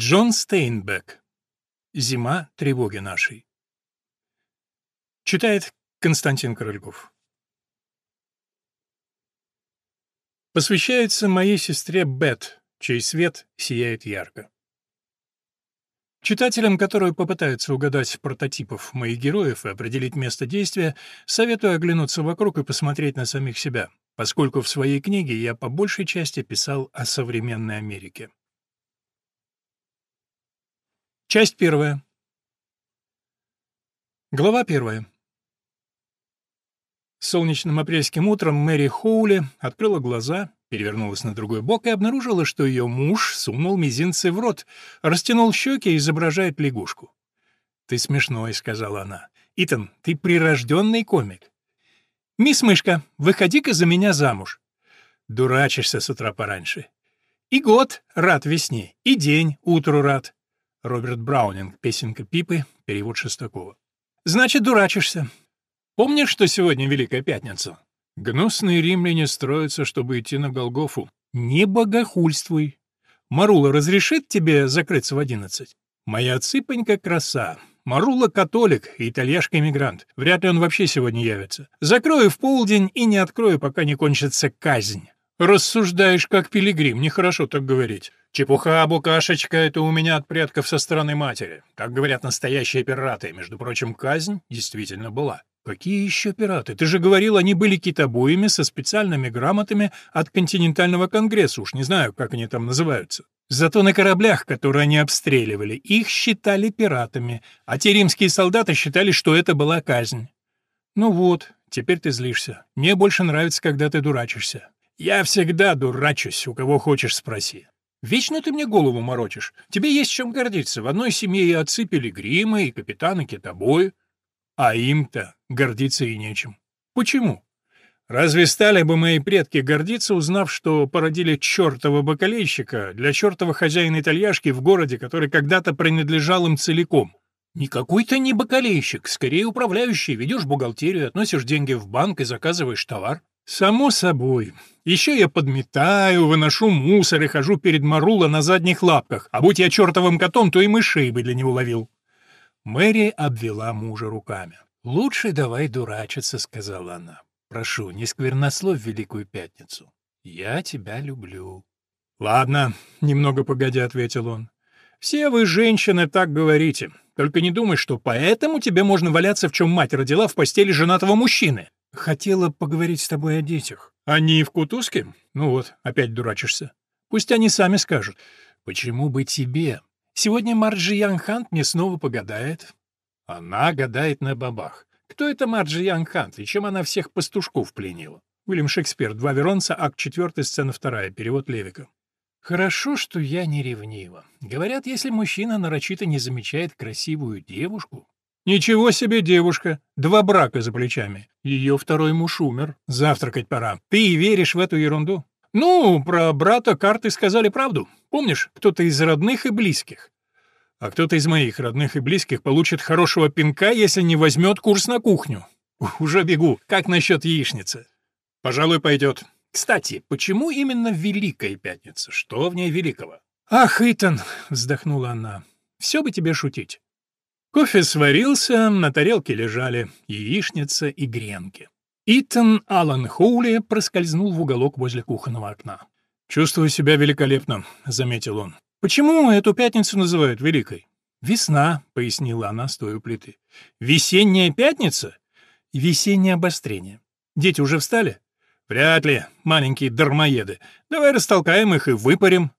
Джон Стейнбек. Зима тревоги нашей. Читает Константин Корольков. Посвящается моей сестре Бет, чей свет сияет ярко. Читателям, которые попытаются угадать прототипов моих героев и определить место действия, советую оглянуться вокруг и посмотреть на самих себя, поскольку в своей книге я по большей части писал о современной Америке. Часть первая. Глава первая. Солнечным апрельским утром Мэри Хоули открыла глаза, перевернулась на другой бок и обнаружила, что ее муж сунул мизинцы в рот, растянул щеки и изображает лягушку. «Ты смешной», — сказала она. «Итан, ты прирожденный комик». «Мисс Мышка, выходи-ка за меня замуж». Дурачишься с утра пораньше. «И год рад весне, и день утру рад». Роберт Браунинг, песенка Пипы, перевод Шестакова. «Значит, дурачишься. Помнишь, что сегодня Великая Пятница? Гнусные римляне строятся, чтобы идти на Голгофу. Не богохульствуй. Марула разрешит тебе закрыться в одиннадцать? Моя цыпонька краса. Марула католик и итальяшка-эмигрант. Вряд ли он вообще сегодня явится. Закрою в полдень и не открою, пока не кончится казнь. Рассуждаешь как пилигрим, нехорошо так говорить. Чепуха, букашечка, это у меня от предков со стороны матери. Так говорят настоящие пираты. Между прочим, казнь действительно была. Какие еще пираты? Ты же говорил, они были китобоями со специальными грамотами от континентального конгресса, уж не знаю, как они там называются. Зато на кораблях, которые они обстреливали, их считали пиратами, а те римские солдаты считали, что это была казнь. Ну вот, теперь ты злишься. Мне больше нравится, когда ты дурачишься. «Я всегда дурачусь, у кого хочешь спроси. Вечно ты мне голову морочишь. Тебе есть чем гордиться. В одной семье и отцы пилигримы, и капитаны китобои. А им-то гордиться и нечем. Почему? Разве стали бы мои предки гордиться, узнав, что породили чертова бакалейщика для чертова хозяина итальяшки в городе, который когда-то принадлежал им целиком? Никакой ты не бакалейщик, скорее управляющий. Ведешь бухгалтерию, относишь деньги в банк и заказываешь товар. «Само собой. Еще я подметаю, выношу мусор и хожу перед Марула на задних лапках, а будь я чертовым котом, то и мышей бы для него ловил». Мэри обвела мужа руками. «Лучше давай дурачиться», — сказала она. «Прошу, не сквернословь Великую Пятницу. Я тебя люблю». «Ладно», — немного погодя ответил он. «Все вы, женщины, так говорите. Только не думай, что поэтому тебе можно валяться, в чем мать родила, в постели женатого мужчины. Хотела поговорить с тобой о детях. Они в кутузке? Ну вот, опять дурачишься. Пусть они сами скажут. Почему бы тебе? Сегодня Марджи Янхант мне снова погадает. Она гадает на бабах. Кто это Марджи Янхант и чем она всех пастушков пленила? Уильям Шекспир, «Два Веронца», акт 4, сцена 2, перевод Левика. Хорошо, что я не ревнива. Говорят, если мужчина нарочито не замечает красивую девушку, «Ничего себе девушка! Два брака за плечами. Ее второй муж умер. Завтракать пора. Ты веришь в эту ерунду?» «Ну, про брата карты сказали правду. Помнишь, кто-то из родных и близких. А кто-то из моих родных и близких получит хорошего пинка, если не возьмет курс на кухню. Уже бегу. Как насчет яичницы?» «Пожалуй, пойдет. Кстати, почему именно Великая Пятница? Что в ней великого?» «Ах, Итан!» — вздохнула она. «Все бы тебе шутить. Кофе сварился, на тарелке лежали яичница и гренки. Итан Аллан Хоули проскользнул в уголок возле кухонного окна. «Чувствую себя великолепно», — заметил он. «Почему эту пятницу называют Великой?» «Весна», — пояснила она, стоя у плиты. «Весенняя пятница?» «Весеннее обострение. Дети уже встали?» «Вряд ли, маленькие дармоеды. Давай растолкаем их и выпарим».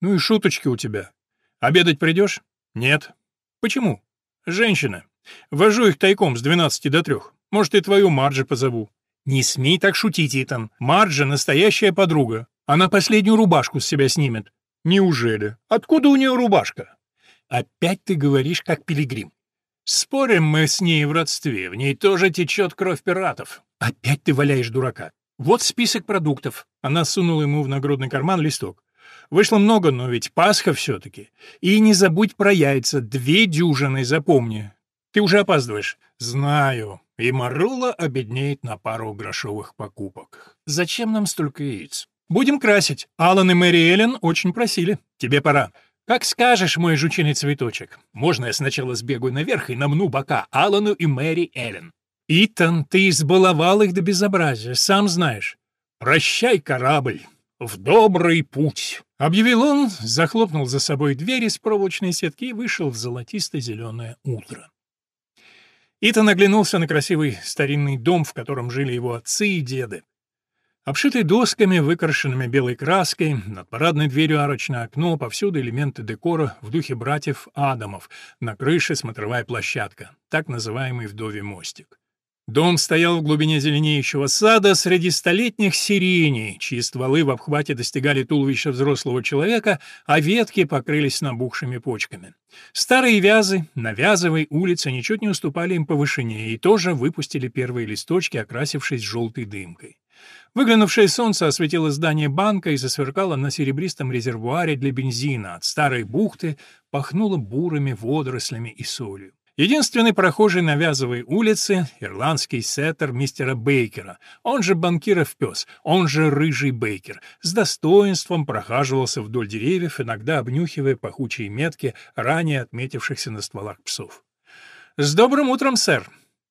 «Ну и шуточки у тебя. Обедать придешь?» «Нет». «Почему?» «Женщина. Вожу их тайком с 12 до 3. Может, и твою Марджи позову». «Не смей так шутить, Итан. Марджи — настоящая подруга. Она последнюю рубашку с себя снимет». «Неужели? Откуда у нее рубашка?» «Опять ты говоришь, как пилигрим». «Спорим мы с ней в родстве. В ней тоже течет кровь пиратов». «Опять ты валяешь дурака. Вот список продуктов». Она сунула ему в нагрудный карман листок. Вышло много, но ведь Пасха все-таки. И не забудь про яйца, две дюжины, запомни. Ты уже опаздываешь. Знаю. И Марула обеднеет на пару грошовых покупок. Зачем нам столько яиц? Будем красить. Алан и Мэри Эллен очень просили. Тебе пора. «Как скажешь, мой жучиный цветочек. Можно я сначала сбегаю наверх и намну бока Алану и Мэри Эллен?» «Итан, ты избаловал их до безобразия, сам знаешь. Прощай, корабль, в добрый путь!» Объявил он, захлопнул за собой дверь из проволочной сетки и вышел в золотисто-зеленое утро. Итан оглянулся на красивый старинный дом, в котором жили его отцы и деды. Обшитый досками, выкрашенными белой краской, над парадной дверью арочное окно, повсюду элементы декора в духе братьев Адамов, на крыше смотровая площадка, так называемый вдовий мостик. Дом стоял в глубине зеленеющего сада среди столетних сиреней, чьи стволы в обхвате достигали туловища взрослого человека, а ветки покрылись набухшими почками. Старые вязы на Вязовой улице ничуть не уступали им по вышине и тоже выпустили первые листочки, окрасившись желтой дымкой. Выглянувшее солнце осветило здание банка и засверкало на серебристом резервуаре для бензина. От старой бухты пахнуло бурыми водорослями и солью. Единственный прохожий на Вязовой улице — ирландский сеттер мистера Бейкера, он же банкиров пес, он же рыжий Бейкер, с достоинством прохаживался вдоль деревьев, иногда обнюхивая пахучие метки, ранее отметившихся на стволах псов. «С добрым утром, сэр!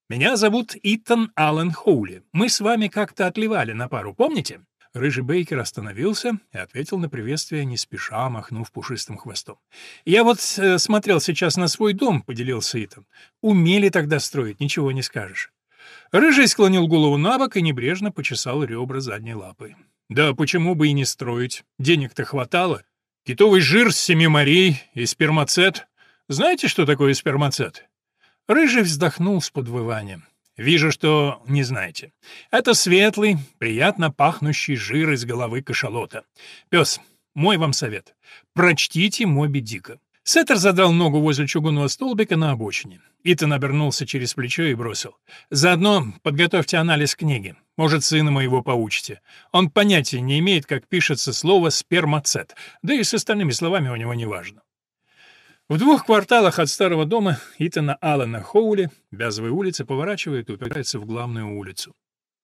Меня зовут Итан Аллен Хоули. Мы с вами как-то отливали на пару, помните?» Рыжий Бейкер остановился и ответил на приветствие, не спеша махнув пушистым хвостом. «Я вот э, смотрел сейчас на свой дом», — поделился Итан. «Умели тогда строить, ничего не скажешь». Рыжий склонил голову на бок и небрежно почесал ребра задней лапой. «Да почему бы и не строить? Денег-то хватало. Китовый жир с семи и спермацет. Знаете, что такое спермацет?» Рыжий вздохнул с подвыванием. Вижу, что не знаете. Это светлый, приятно пахнущий жир из головы кашалота. Пес, мой вам совет. Прочтите Моби Дика. Сеттер задал ногу возле чугунного столбика на обочине. Итан обернулся через плечо и бросил. «Заодно подготовьте анализ книги. Может, сына моего поучите. Он понятия не имеет, как пишется слово «спермацет», да и с остальными словами у него не важно. В двух кварталах от старого дома Итана Аллена Хоули Бязовая улица поворачивает и упирается в главную улицу.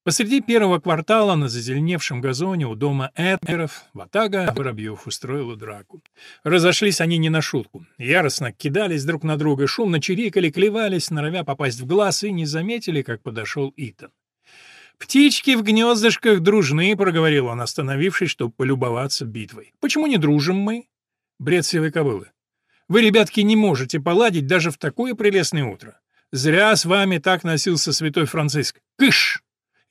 Посреди первого квартала на зазеленевшем газоне у дома Эдгеров Ватага Воробьев устроила драку. Разошлись они не на шутку. Яростно кидались друг на друга, шумно чирикали, клевались, норовя попасть в глаз, и не заметили, как подошел Итан. «Птички в гнездышках дружны», — проговорил он, остановившись, чтобы полюбоваться битвой. «Почему не дружим мы?» Бред сивой кобылы. Вы, ребятки, не можете поладить даже в такое прелестное утро. Зря с вами так носился святой Франциск. Кыш!»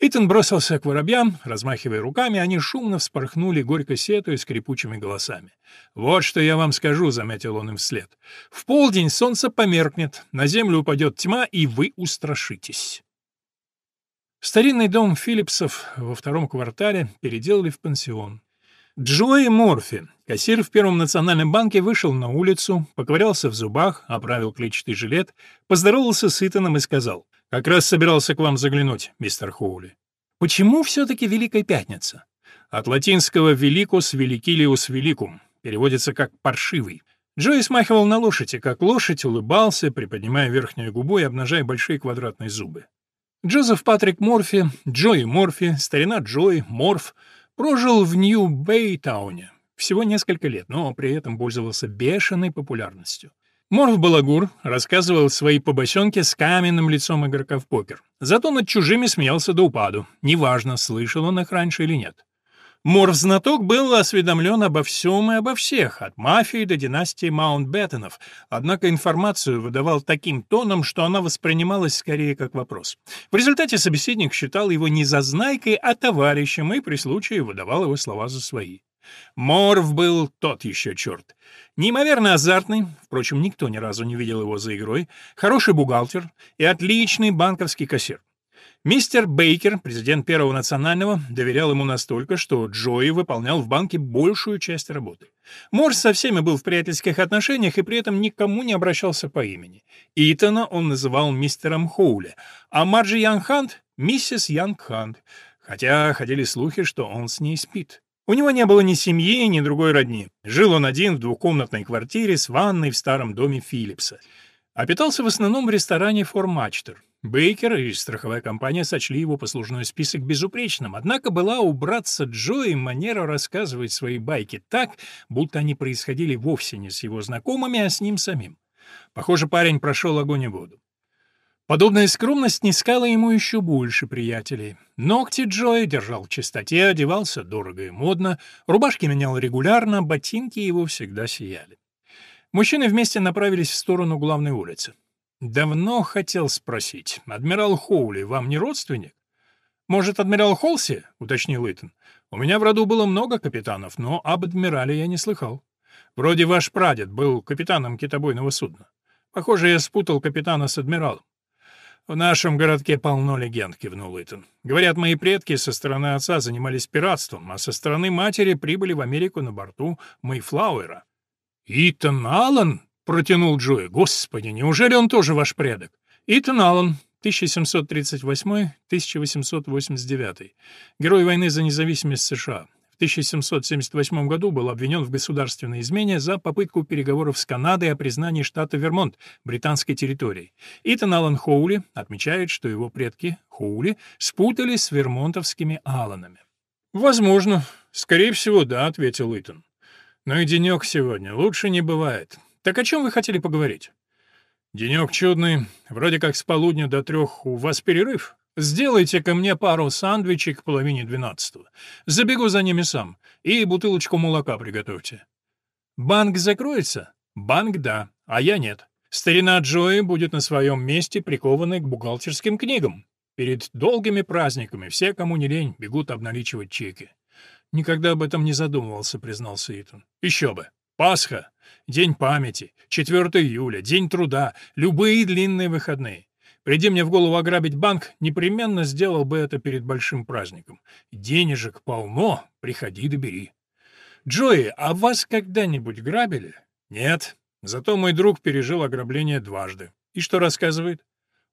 Итан бросился к воробьям, размахивая руками, они шумно вспорхнули, горько сетуя скрипучими голосами. «Вот что я вам скажу», — заметил он им вслед. «В полдень солнце померкнет, на землю упадет тьма, и вы устрашитесь». Старинный дом Филлипсов во втором квартале переделали в пансион. Джои Морфи, кассир в Первом национальном банке, вышел на улицу, поковырялся в зубах, оправил клетчатый жилет, поздоровался с Итаном и сказал, «Как раз собирался к вам заглянуть, мистер Хоули». «Почему все-таки Великая Пятница?» От латинского «великус» «великилиус великум» переводится как «паршивый». Джои смахивал на лошади, как лошадь, улыбался, приподнимая верхнюю губу и обнажая большие квадратные зубы. Джозеф Патрик Морфи, Джои Морфи, старина Джои, Морф — Прожил в Нью-Бэйтауне всего несколько лет, но при этом пользовался бешеной популярностью. Морф Балагур рассказывал свои побосенки с каменным лицом игрока в покер. Зато над чужими смеялся до упаду. Неважно, слышал он их раньше или нет. Морф-знаток был осведомлен обо всем и обо всех, от мафии до династии Маунтбеттенов, однако информацию выдавал таким тоном, что она воспринималась скорее как вопрос. В результате собеседник считал его не зазнайкой, а товарищем и при случае выдавал его слова за свои. Морф был тот еще черт. Неимоверно азартный, впрочем, никто ни разу не видел его за игрой, хороший бухгалтер и отличный банковский кассир. Мистер Бейкер, президент Первого национального, доверял ему настолько, что Джои выполнял в банке большую часть работы. Морс со всеми был в приятельских отношениях и при этом никому не обращался по имени. Итана он называл мистером Хоули, а Марджи Янгхант — миссис Янгхант, хотя ходили слухи, что он с ней спит. У него не было ни семьи, ни другой родни. Жил он один в двухкомнатной квартире с ванной в старом доме Филлипса. А питался в основном в ресторане «Формачтер». Бейкер и страховая компания сочли его послужной список безупречным, однако была у братца Джои манера рассказывать свои байки так, будто они происходили вовсе не с его знакомыми, а с ним самим. Похоже, парень прошел огонь и воду. Подобная скромность не скала ему еще больше приятелей. Ногти Джои держал в чистоте, одевался дорого и модно, рубашки менял регулярно, ботинки его всегда сияли. Мужчины вместе направились в сторону главной улицы. «Давно хотел спросить. Адмирал Хоули вам не родственник?» «Может, адмирал Холси?» — уточнил Итан. «У меня в роду было много капитанов, но об адмирале я не слыхал. Вроде ваш прадед был капитаном китобойного судна. Похоже, я спутал капитана с адмиралом. «В нашем городке полно легенд», — кивнул Итан. «Говорят, мои предки со стороны отца занимались пиратством, а со стороны матери прибыли в Америку на борту Мэйфлауэра». «Итан Аллен?» — протянул Джои. «Господи, неужели он тоже ваш предок?» «Итан Аллен, 1738-1889. Герой войны за независимость США. В 1778 году был обвинен в государственной измене за попытку переговоров с Канадой о признании штата Вермонт британской территорией. Итан Аллен Хоули отмечает, что его предки, Хоули, спутались с вермонтовскими Алланами. «Возможно. Скорее всего, да», — ответил Итан. «Но и денек сегодня лучше не бывает. Так о чем вы хотели поговорить? Денек чудный. Вроде как с полудня до трех у вас перерыв. Сделайте ко мне пару сандвичей к половине двенадцатого. Забегу за ними сам. И бутылочку молока приготовьте. Банк закроется? Банк — да, а я нет. Старина Джои будет на своем месте, прикованный к бухгалтерским книгам. Перед долгими праздниками все, кому не лень, бегут обналичивать чеки. Никогда об этом не задумывался, признался Итан. Еще бы. Пасха, День памяти, 4 июля, День труда, любые длинные выходные. Приди мне в голову ограбить банк, непременно сделал бы это перед большим праздником. Денежек полно, приходи да бери. Джои, а вас когда-нибудь грабили? Нет. Зато мой друг пережил ограбление дважды. И что рассказывает?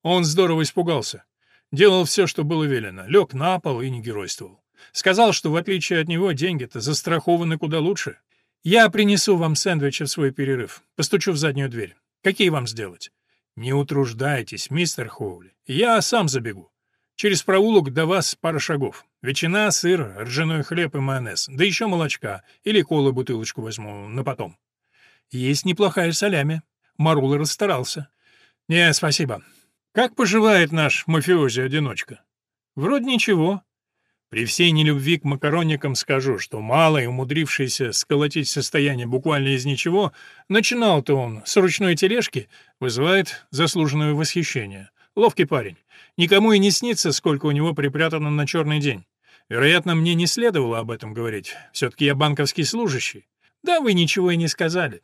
Он здорово испугался. Делал все, что было велено, лег на пол и не геройствовал. Сказал, что в отличие от него деньги-то застрахованы куда лучше. «Я принесу вам сэндвичи в свой перерыв. Постучу в заднюю дверь. Какие вам сделать?» «Не утруждайтесь, мистер Хоули. Я сам забегу. Через проулок до вас пара шагов. Ветчина, сыр, ржаной хлеб и майонез. Да еще молочка. Или колы бутылочку возьму на потом». «Есть неплохая солями». Марула расстарался. «Не, спасибо. Как поживает наш мафиози-одиночка?» «Вроде ничего. При всей нелюбви к макаронникам скажу, что малый, умудрившийся сколотить состояние буквально из ничего, начинал-то он с ручной тележки, вызывает заслуженное восхищение. Ловкий парень. Никому и не снится, сколько у него припрятано на черный день. Вероятно, мне не следовало об этом говорить. Все-таки я банковский служащий. Да, вы ничего и не сказали.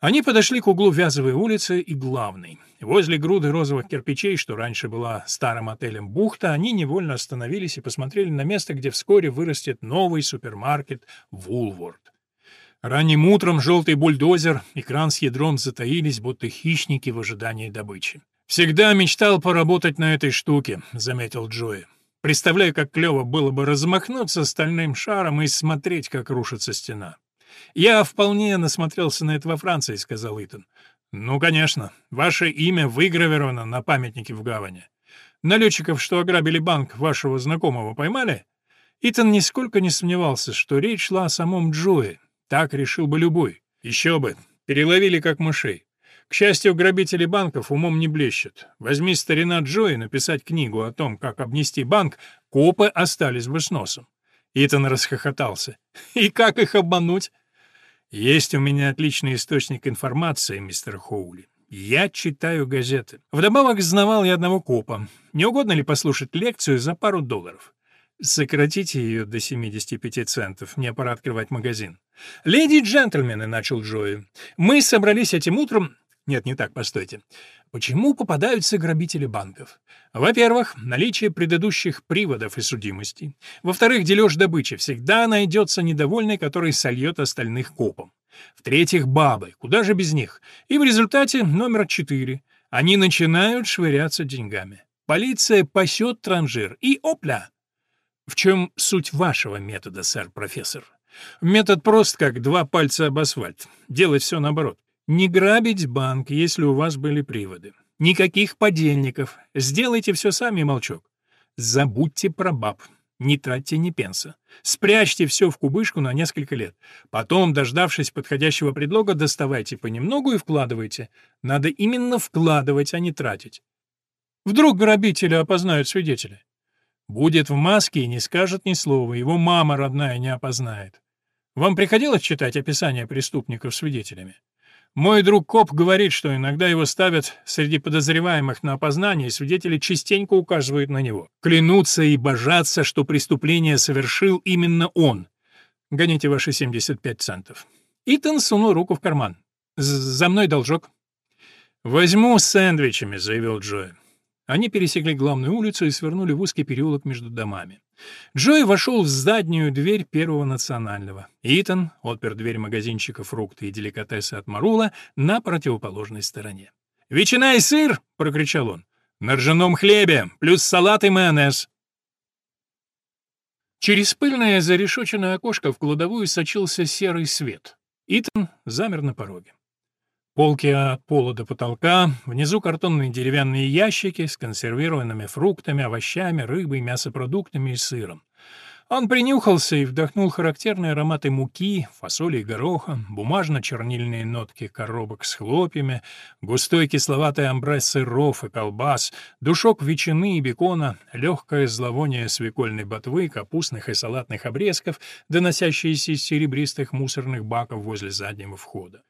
Они подошли к углу Вязовой улицы и Главной. Возле груды розовых кирпичей, что раньше была старым отелем «Бухта», они невольно остановились и посмотрели на место, где вскоре вырастет новый супермаркет «Вулворд». Ранним утром желтый бульдозер и кран с ядром затаились, будто хищники в ожидании добычи. «Всегда мечтал поработать на этой штуке», — заметил Джои. «Представляю, как клево было бы размахнуться стальным шаром и смотреть, как рушится стена». «Я вполне насмотрелся на это во Франции», — сказал Итан. «Ну, конечно. Ваше имя выгравировано на памятнике в гавани. Налетчиков, что ограбили банк вашего знакомого, поймали?» Итан нисколько не сомневался, что речь шла о самом Джое. Так решил бы любой. Еще бы. Переловили как мышей. К счастью, грабители банков умом не блещут. Возьми старина Джои написать книгу о том, как обнести банк, копы остались бы с носом. Итан расхохотался. «И как их обмануть?» Есть у меня отличный источник информации, мистер Хоули. Я читаю газеты. Вдобавок знавал я одного копа. Не угодно ли послушать лекцию за пару долларов? Сократите ее до 75 центов, мне пора открывать магазин. «Леди и джентльмены», — начал Джои, — «мы собрались этим утром нет, не так, постойте. Почему попадаются грабители банков? Во-первых, наличие предыдущих приводов и судимостей. Во-вторых, дележ добычи. Всегда найдется недовольный, который сольет остальных копом. В-третьих, бабы. Куда же без них? И в результате номер четыре. Они начинают швыряться деньгами. Полиция пасет транжир. И опля! В чем суть вашего метода, сэр-профессор? Метод прост, как два пальца об асфальт. Делать все наоборот. Не грабить банк, если у вас были приводы. Никаких подельников. Сделайте все сами, молчок. Забудьте про баб. Не тратьте ни пенса. Спрячьте все в кубышку на несколько лет. Потом, дождавшись подходящего предлога, доставайте понемногу и вкладывайте. Надо именно вкладывать, а не тратить. Вдруг грабителя опознают свидетели. Будет в маске и не скажет ни слова, его мама родная не опознает. Вам приходилось читать описания преступников свидетелями? Мой друг Коп говорит, что иногда его ставят среди подозреваемых на опознание, и свидетели частенько указывают на него. Клянутся и божатся, что преступление совершил именно он. Гоните ваши 75 центов. Итан сунул руку в карман. «За мной должок». «Возьму сэндвичами», — заявил Джои. Они пересекли главную улицу и свернули в узкий переулок между домами. Джой вошел в заднюю дверь Первого национального. Итан отпер дверь магазинчика фрукты и деликатесы от Марула на противоположной стороне. «Ветчина и сыр!» — прокричал он. «На ржаном хлебе, плюс салат и майонез!» Через пыльное зарешоченное окошко в кладовую сочился серый свет. Итан замер на пороге. Полки от пола до потолка, внизу картонные деревянные ящики с консервированными фруктами, овощами, рыбой, мясопродуктами и сыром. Он принюхался и вдохнул характерные ароматы муки, фасоли и гороха, бумажно-чернильные нотки коробок с хлопьями, густой кисловатый амбре сыров и колбас, душок ветчины и бекона, легкое зловоние свекольной ботвы, капустных и салатных обрезков, доносящиеся из серебристых мусорных баков возле заднего входа.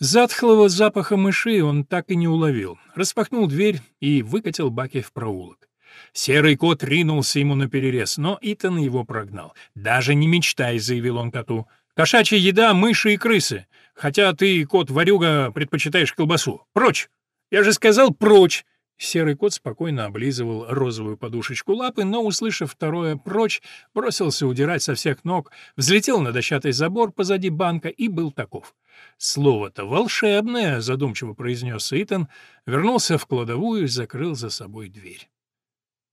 Затхлого запаха мышей он так и не уловил. Распахнул дверь и выкатил баки в проулок. Серый кот ринулся ему на перерез, но Итан его прогнал. «Даже не мечтай», — заявил он коту. «Кошачья еда — мыши и крысы. Хотя ты, кот-ворюга, предпочитаешь колбасу. Прочь! Я же сказал, прочь!» Серый кот спокойно облизывал розовую подушечку лапы, но, услышав второе «прочь», бросился удирать со всех ног, взлетел на дощатый забор позади банка и был таков. «Слово-то волшебное», — задумчиво произнес Итан, вернулся в кладовую и закрыл за собой дверь.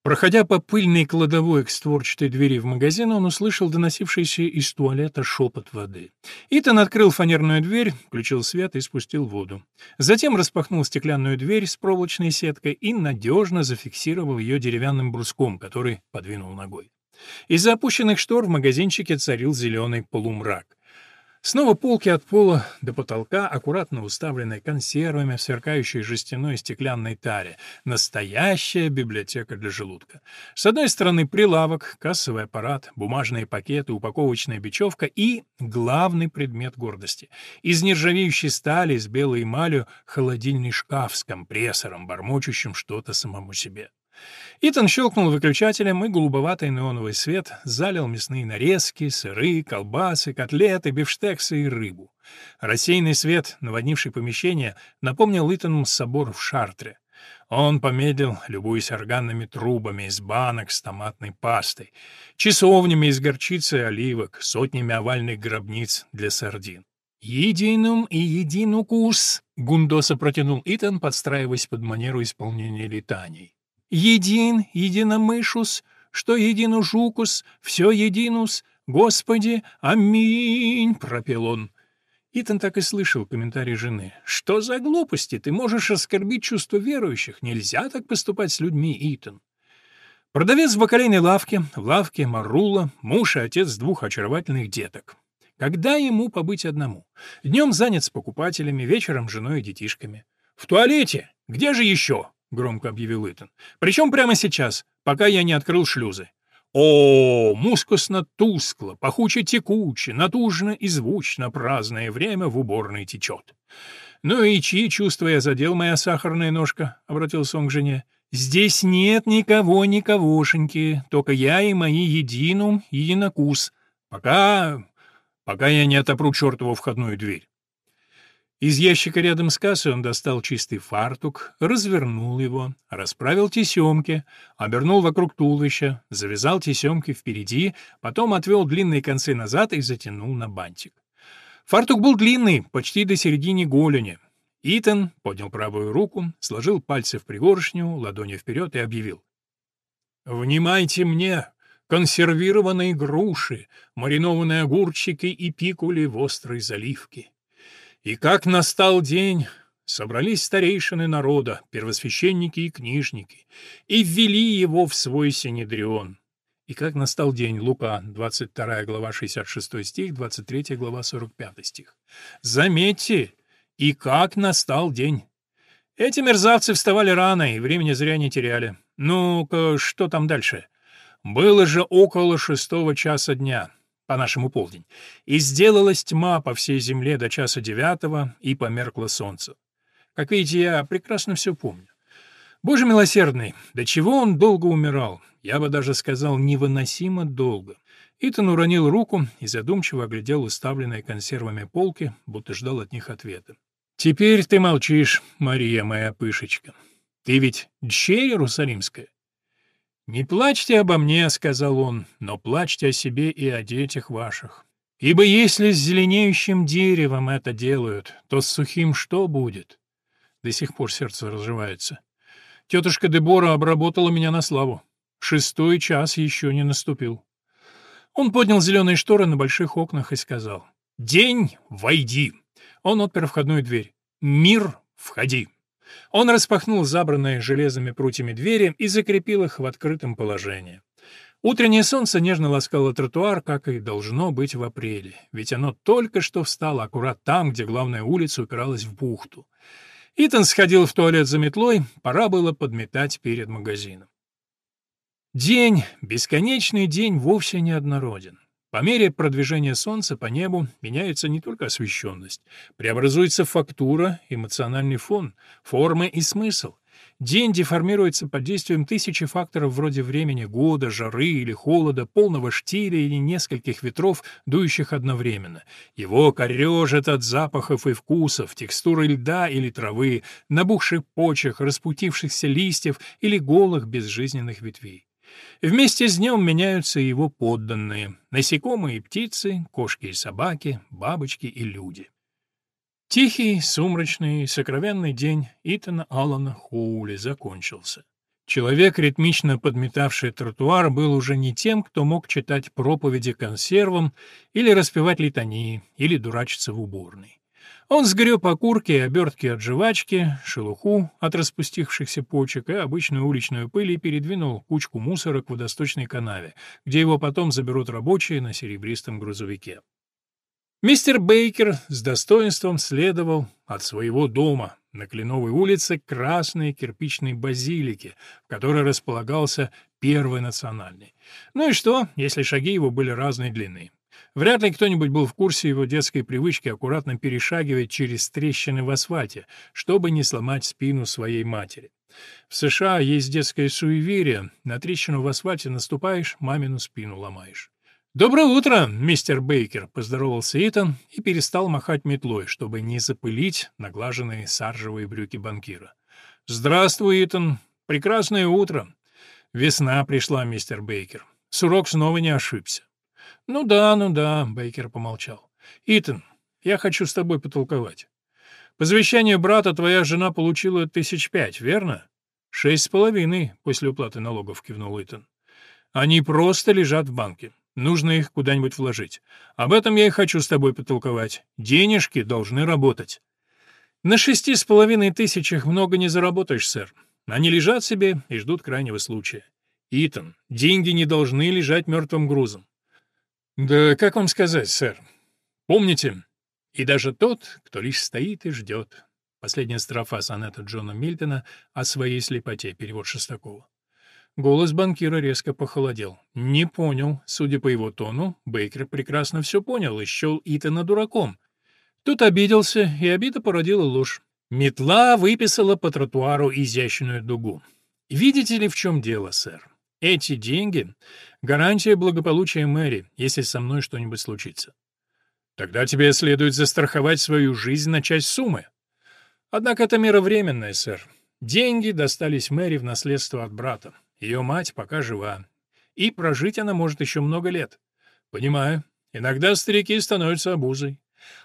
Проходя по пыльной кладовой к створчатой двери в магазин, он услышал доносившийся из туалета шепот воды. Итан открыл фанерную дверь, включил свет и спустил воду. Затем распахнул стеклянную дверь с проволочной сеткой и надежно зафиксировал ее деревянным бруском, который подвинул ногой. Из-за опущенных штор в магазинчике царил зеленый полумрак. Снова полки от пола до потолка, аккуратно уставленные консервами в сверкающей жестяной стеклянной таре. Настоящая библиотека для желудка. С одной стороны прилавок, кассовый аппарат, бумажные пакеты, упаковочная бечевка и главный предмет гордости. Из нержавеющей стали с белой эмалью холодильный шкаф с компрессором, бормочущим что-то самому себе. Итан щелкнул выключателем, и голубоватый неоновый свет залил мясные нарезки, сыры, колбасы, котлеты, бифштексы и рыбу. Рассеянный свет, наводнивший помещение, напомнил Итану собор в Шартре. Он помедлил, любуясь органными трубами из банок с томатной пастой, часовнями из горчицы и оливок, сотнями овальных гробниц для сардин. «Единым и един укус!» — Гундоса протянул Итан, подстраиваясь под манеру исполнения летаний. Един, единомышус, что едину жукус, все единус, Господи, аминь!» — пропел он. Итан так и слышал комментарий жены. «Что за глупости? Ты можешь оскорбить чувство верующих. Нельзя так поступать с людьми, Итан». Продавец в бакалейной лавке, в лавке Марула, муж и отец двух очаровательных деток. Когда ему побыть одному? Днем занят с покупателями, вечером женой и детишками. «В туалете! Где же еще?» — громко объявил Итан. «Причем прямо сейчас, пока я не открыл шлюзы. О, мускусно-тускло, пахуче-текуче, натужно и звучно праздное время в уборной течет. «Ну и чьи чувства я задел, моя сахарная ножка?» — обратился он к жене. «Здесь нет никого, никогошеньки, только я и мои единум, единокус. Пока... пока я не отопру чертову входную дверь». Из ящика рядом с кассой он достал чистый фартук, развернул его, расправил тесемки, обернул вокруг туловища, завязал тесемки впереди, потом отвел длинные концы назад и затянул на бантик. Фартук был длинный, почти до середины голени. Итан поднял правую руку, сложил пальцы в пригоршню, ладони вперед и объявил. «Внимайте мне! Консервированные груши, маринованные огурчики и пикули в острой заливке. И как настал день, собрались старейшины народа, первосвященники и книжники, и ввели его в свой синедрион. И как настал день, Лука, 22 глава, 66 стих, 23 глава, 45 стих. Заметьте, и как настал день. Эти мерзавцы вставали рано и времени зря не теряли. Ну-ка, что там дальше? Было же около шестого часа дня, по-нашему полдень, и сделалась тьма по всей земле до часа девятого, и померкло солнце. Как видите, я прекрасно все помню. Боже милосердный, до чего он долго умирал, я бы даже сказал, невыносимо долго. Итан уронил руку и задумчиво оглядел уставленные консервами полки, будто ждал от них ответа. «Теперь ты молчишь, Мария моя пышечка. Ты ведь дщерь Иерусалимская?» «Не плачьте обо мне», — сказал он, — «но плачьте о себе и о детях ваших. Ибо если с зеленеющим деревом это делают, то с сухим что будет?» До сих пор сердце разрывается. Тетушка Дебора обработала меня на славу. Шестой час еще не наступил. Он поднял зеленые шторы на больших окнах и сказал «День, войди!» Он отпер входную дверь. «Мир, входи!» Он распахнул забранные железными прутьями двери и закрепил их в открытом положении. Утреннее солнце нежно ласкало тротуар, как и должно быть в апреле, ведь оно только что встало аккурат там, где главная улица упиралась в бухту. Итан сходил в туалет за метлой, пора было подметать перед магазином. День, бесконечный день вовсе не однороден. По мере продвижения Солнца по небу меняется не только освещенность, преобразуется фактура, эмоциональный фон, форма и смысл. День деформируется под действием тысячи факторов вроде времени года, жары или холода, полного штиля или нескольких ветров, дующих одновременно. Его корежит от запахов и вкусов, текстуры льда или травы, набухших почек, распутившихся листьев или голых безжизненных ветвей. Вместе с днем меняются его подданные — насекомые и птицы, кошки и собаки, бабочки и люди. Тихий, сумрачный, сокровенный день Итана Аллана Хоули закончился. Человек, ритмично подметавший тротуар, был уже не тем, кто мог читать проповеди консервам или распевать литании, или дурачиться в уборной. Он сгреб окурки и обертки от жвачки, шелуху от распустившихся почек и обычную уличную пыль и передвинул кучку мусора к водосточной канаве, где его потом заберут рабочие на серебристом грузовике. Мистер Бейкер с достоинством следовал от своего дома на Кленовой улице к красной кирпичной базилике, в которой располагался Первый национальный. Ну и что, если шаги его были разной длины? Вряд ли кто-нибудь был в курсе его детской привычки аккуратно перешагивать через трещины в асфальте, чтобы не сломать спину своей матери. В США есть детское суеверие, на трещину в асфальте наступаешь, мамину спину ломаешь. «Доброе утро, мистер Бейкер!» — поздоровался Итан и перестал махать метлой, чтобы не запылить наглаженные саржевые брюки банкира. «Здравствуй, Итан! Прекрасное утро!» «Весна пришла, мистер Бейкер. Сурок снова не ошибся. «Ну да, ну да», — Бейкер помолчал. «Итан, я хочу с тобой потолковать. По завещанию брата твоя жена получила тысяч пять, верно?» «Шесть с половиной», — после уплаты налогов кивнул Итан. «Они просто лежат в банке. Нужно их куда-нибудь вложить. Об этом я и хочу с тобой потолковать. Денежки должны работать». «На шести с половиной тысячах много не заработаешь, сэр. Они лежат себе и ждут крайнего случая. Итан, деньги не должны лежать мертвым грузом. «Да как вам сказать, сэр? Помните, и даже тот, кто лишь стоит и ждет». Последняя строфа сонета Джона Мильтона о своей слепоте, перевод Шестакова. Голос банкира резко похолодел. Не понял. Судя по его тону, Бейкер прекрасно все понял и счел Итана дураком. Тут обиделся, и обида породила ложь. Метла выписала по тротуару изящную дугу. «Видите ли, в чем дело, сэр? Эти деньги — гарантия благополучия Мэри, если со мной что-нибудь случится. Тогда тебе следует застраховать свою жизнь на часть суммы. Однако это мера временная, сэр. Деньги достались Мэри в наследство от брата. Ее мать пока жива. И прожить она может еще много лет. Понимаю. Иногда старики становятся обузой.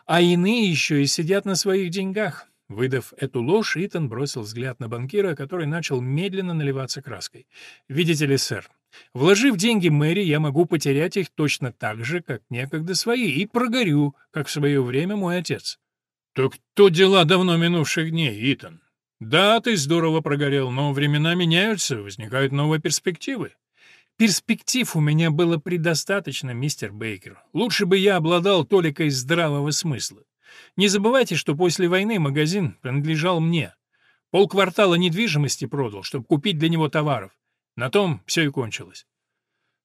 А иные еще и сидят на своих деньгах. Выдав эту ложь, Итан бросил взгляд на банкира, который начал медленно наливаться краской. «Видите ли, сэр, вложив деньги Мэри, я могу потерять их точно так же, как некогда свои, и прогорю, как в свое время мой отец». «Так то дела давно минувших дней, Итан. Да, ты здорово прогорел, но времена меняются, возникают новые перспективы. Перспектив у меня было предостаточно, мистер Бейкер. Лучше бы я обладал толикой здравого смысла. Не забывайте, что после войны магазин принадлежал мне. Полквартала недвижимости продал, чтобы купить для него товаров. На том все и кончилось.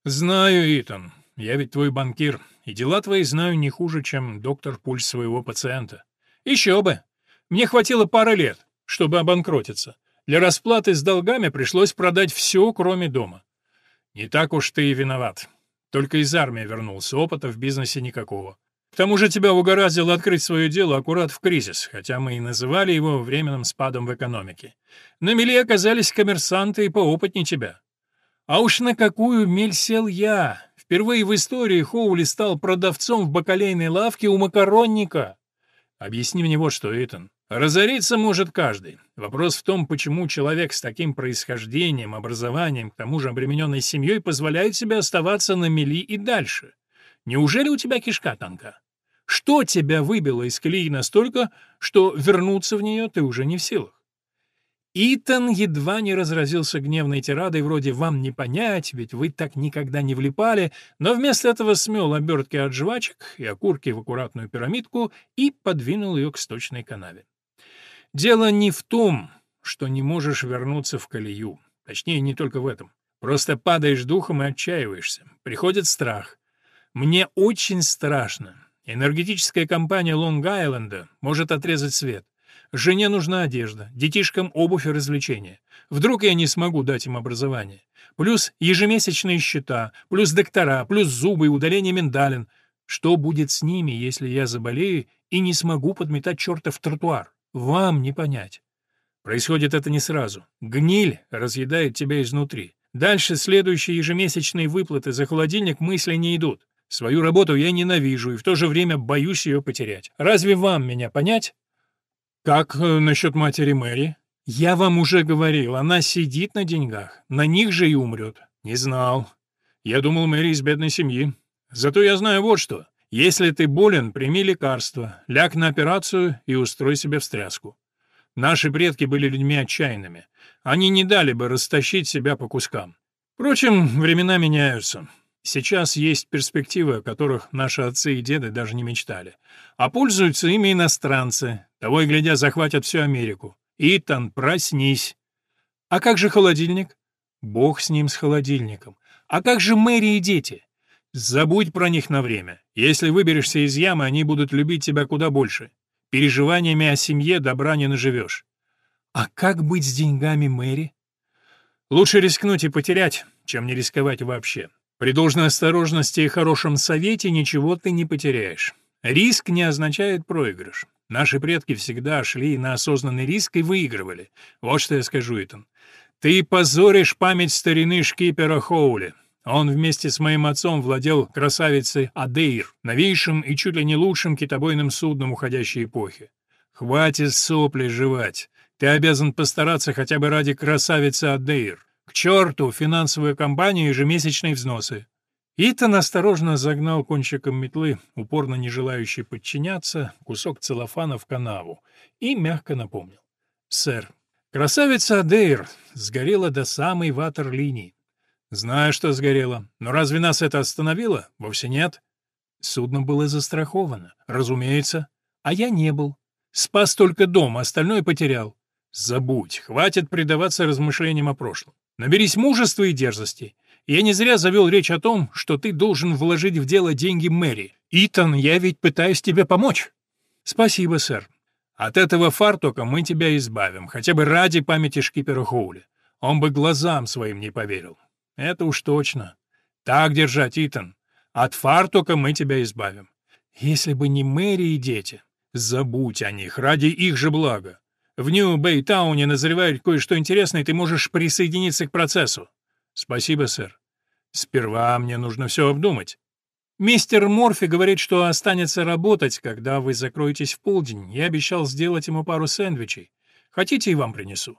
Знаю, Итан, я ведь твой банкир, и дела твои знаю не хуже, чем доктор пульс своего пациента. Еще бы. Мне хватило пары лет чтобы обанкротиться. Для расплаты с долгами пришлось продать все, кроме дома. Не так уж ты и виноват. Только из армии вернулся, опыта в бизнесе никакого. К тому же тебя угораздило открыть свое дело аккурат в кризис, хотя мы и называли его временным спадом в экономике. На мели оказались коммерсанты и поопытнее тебя. А уж на какую мель сел я? Впервые в истории Хоули стал продавцом в бакалейной лавке у макаронника. Объясни мне вот что, Итан. Разориться может каждый. Вопрос в том, почему человек с таким происхождением, образованием, к тому же обремененной семьей, позволяет себе оставаться на мели и дальше. Неужели у тебя кишка танка? Что тебя выбило из колеи настолько, что вернуться в нее ты уже не в силах? Итан едва не разразился гневной тирадой вроде «вам не понять, ведь вы так никогда не влипали», но вместо этого смел обертки от жвачек и окурки в аккуратную пирамидку и подвинул ее к сточной канаве. Дело не в том, что не можешь вернуться в колею. Точнее, не только в этом. Просто падаешь духом и отчаиваешься. Приходит страх. Мне очень страшно. Энергетическая компания Лонг-Айленда может отрезать свет. Жене нужна одежда, детишкам обувь и развлечения. Вдруг я не смогу дать им образование. Плюс ежемесячные счета, плюс доктора, плюс зубы и удаление миндалин. Что будет с ними, если я заболею и не смогу подметать чертов тротуар? Вам не понять. Происходит это не сразу. Гниль разъедает тебя изнутри. Дальше следующие ежемесячные выплаты за холодильник мысли не идут. Свою работу я ненавижу и в то же время боюсь ее потерять. Разве вам меня понять? «Как э, насчет матери Мэри?» «Я вам уже говорил, она сидит на деньгах, на них же и умрет». «Не знал. Я думал, Мэри из бедной семьи. Зато я знаю вот что. Если ты болен, прими лекарство, ляг на операцию и устрой себе встряску. Наши предки были людьми отчаянными. Они не дали бы растащить себя по кускам. Впрочем, времена меняются. Сейчас есть перспективы, о которых наши отцы и деды даже не мечтали. А пользуются ими иностранцы. Того и глядя, захватят всю Америку. Итан, проснись. А как же холодильник? Бог с ним, с холодильником. А как же Мэри и дети? Забудь про них на время. Если выберешься из ямы, они будут любить тебя куда больше. Переживаниями о семье добра не наживешь. А как быть с деньгами Мэри? Лучше рискнуть и потерять, чем не рисковать вообще. При должной осторожности и хорошем совете ничего ты не потеряешь. Риск не означает проигрыш. Наши предки всегда шли на осознанный риск и выигрывали. Вот что я скажу, Итан. Ты позоришь память старины шкипера Хоули. Он вместе с моим отцом владел красавицей Адейр, новейшим и чуть ли не лучшим китобойным судном уходящей эпохи. Хватит сопли жевать. Ты обязан постараться хотя бы ради красавицы Адейр. К черту финансовую компанию и ежемесячные взносы. Итан осторожно загнал кончиком метлы, упорно не желающий подчиняться, кусок целлофана в канаву, и мягко напомнил. «Сэр, красавица Адейр сгорела до самой ватерлинии. Знаю, что сгорела, но разве нас это остановило? Вовсе нет. Судно было застраховано, разумеется, а я не был. Спас только дом, остальное потерял. Забудь, хватит предаваться размышлениям о прошлом. Наберись мужества и дерзости. Я не зря завел речь о том, что ты должен вложить в дело деньги Мэри. Итан, я ведь пытаюсь тебе помочь. Спасибо, сэр. От этого фартука мы тебя избавим, хотя бы ради памяти шкипера Хоули. Он бы глазам своим не поверил. Это уж точно. Так держать, Итан. От фартука мы тебя избавим. Если бы не Мэри и дети. Забудь о них, ради их же блага. В Нью-Бэйтауне назревает кое-что интересное, ты можешь присоединиться к процессу. Спасибо, сэр. Сперва мне нужно все обдумать. Мистер Морфи говорит, что останется работать, когда вы закроетесь в полдень. Я обещал сделать ему пару сэндвичей. Хотите, и вам принесу?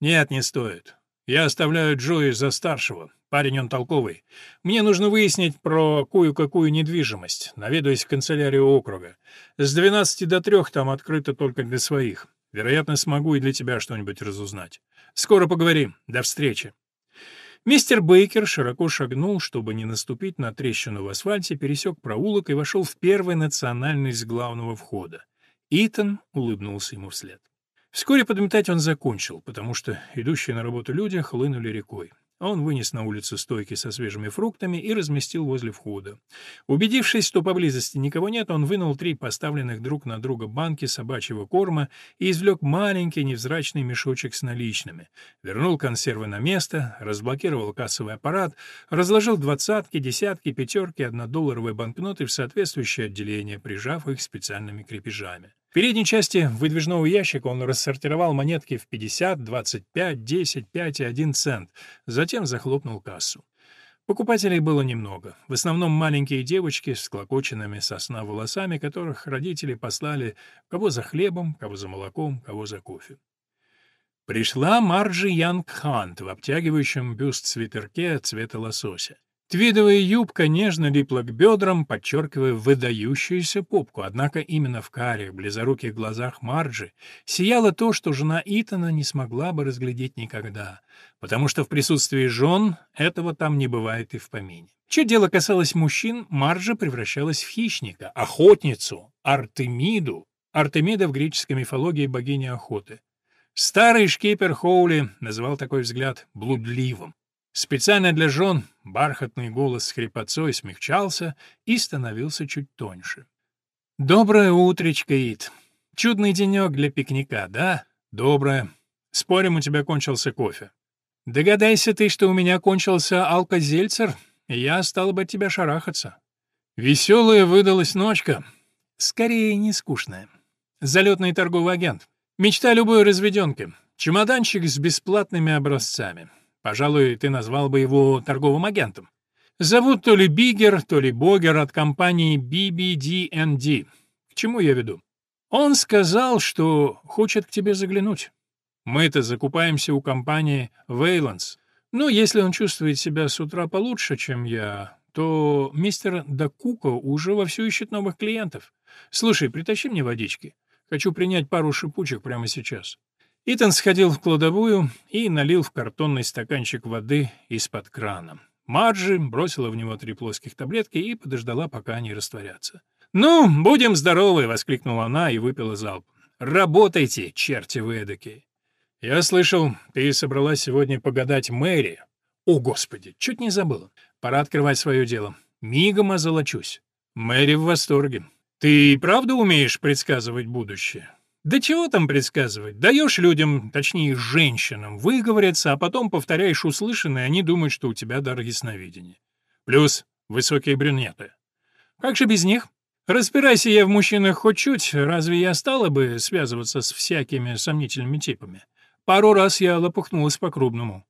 Нет, не стоит. Я оставляю Джои за старшего. Парень он толковый. Мне нужно выяснить про кое-какую недвижимость. Наведаюсь в канцелярию округа. С 12 до 3 там открыто только для своих. Вероятно, смогу и для тебя что-нибудь разузнать. Скоро поговорим. До встречи. Мистер Бейкер широко шагнул, чтобы не наступить на трещину в асфальте, пересек проулок и вошел в первый национальный с главного входа. Итан улыбнулся ему вслед. Вскоре подметать он закончил, потому что идущие на работу люди хлынули рекой. Он вынес на улицу стойки со свежими фруктами и разместил возле входа. Убедившись, что поблизости никого нет, он вынул три поставленных друг на друга банки собачьего корма и извлек маленький невзрачный мешочек с наличными. Вернул консервы на место, разблокировал кассовый аппарат, разложил двадцатки, десятки, пятерки, однодолларовые банкноты в соответствующее отделение, прижав их специальными крепежами. В передней части выдвижного ящика он рассортировал монетки в 50, 25, 10, 5 и 1 цент, затем захлопнул кассу. Покупателей было немного, в основном маленькие девочки с клокоченными сосна волосами, которых родители послали кого за хлебом, кого за молоком, кого за кофе. Пришла Марджи Янг Хант в обтягивающем бюст свитерке цвета лосося. Твидовая юбка нежно липла к бедрам, подчеркивая выдающуюся попку, однако именно в карих, близоруких глазах Марджи сияло то, что жена Итана не смогла бы разглядеть никогда, потому что в присутствии жен этого там не бывает и в помине. Че дело касалось мужчин, Марджа превращалась в хищника, охотницу, Артемиду. Артемида в греческой мифологии богиня охоты. Старый шкипер Хоули называл такой взгляд блудливым. Специально для жен бархатный голос с хрипотцой смягчался и становился чуть тоньше. «Доброе утречко, Ит. Чудный денек для пикника, да? Доброе. Спорим, у тебя кончился кофе. Догадайся ты, что у меня кончился алкозельцер, и я стал бы от тебя шарахаться. Веселая выдалась ночка. Скорее, не скучная. Залетный торговый агент. Мечта любой разведенки. Чемоданчик с бесплатными образцами. Пожалуй, ты назвал бы его торговым агентом. Зовут то ли Бигер, то ли Богер от компании BBDND. К чему я веду? Он сказал, что хочет к тебе заглянуть. Мы-то закупаемся у компании Вейланс. Но если он чувствует себя с утра получше, чем я, то мистер Дакуко уже вовсю ищет новых клиентов. Слушай, притащи мне водички. Хочу принять пару шипучек прямо сейчас. Итан сходил в кладовую и налил в картонный стаканчик воды из-под крана. Марджи бросила в него три плоских таблетки и подождала, пока они растворятся. «Ну, будем здоровы!» — воскликнула она и выпила залп. «Работайте, черти вы эдакие!» «Я слышал, ты собралась сегодня погадать Мэри». «О, Господи, чуть не забыла. Пора открывать свое дело. Мигом озолочусь». Мэри в восторге. «Ты правда умеешь предсказывать будущее?» Да чего там предсказывать? Даешь людям, точнее женщинам, выговориться, а потом повторяешь услышанное, они думают, что у тебя дар ясновидения. Плюс высокие брюнеты. Как же без них? Разбирайся я в мужчинах хоть чуть, разве я стала бы связываться с всякими сомнительными типами? Пару раз я лопухнулась по-крупному.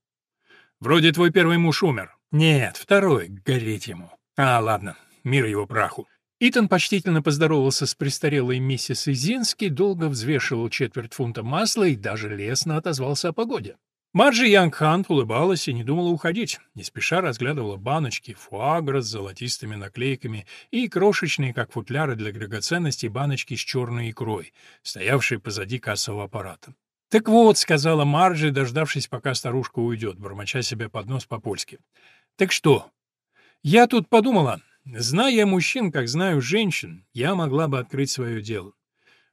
Вроде твой первый муж умер. Нет, второй, гореть ему. А, ладно, мир его праху. Итан почтительно поздоровался с престарелой миссис Изински, долго взвешивал четверть фунта масла и даже лестно отозвался о погоде. Марджи Янгхант улыбалась и не думала уходить, не спеша разглядывала баночки, фуагра с золотистыми наклейками и крошечные, как футляры для драгоценностей, баночки с черной икрой, стоявшие позади кассового аппарата. «Так вот», — сказала Марджи, дождавшись, пока старушка уйдет, бормоча себе под нос по-польски. «Так что? Я тут подумала, Зная мужчин, как знаю женщин, я могла бы открыть свое дело.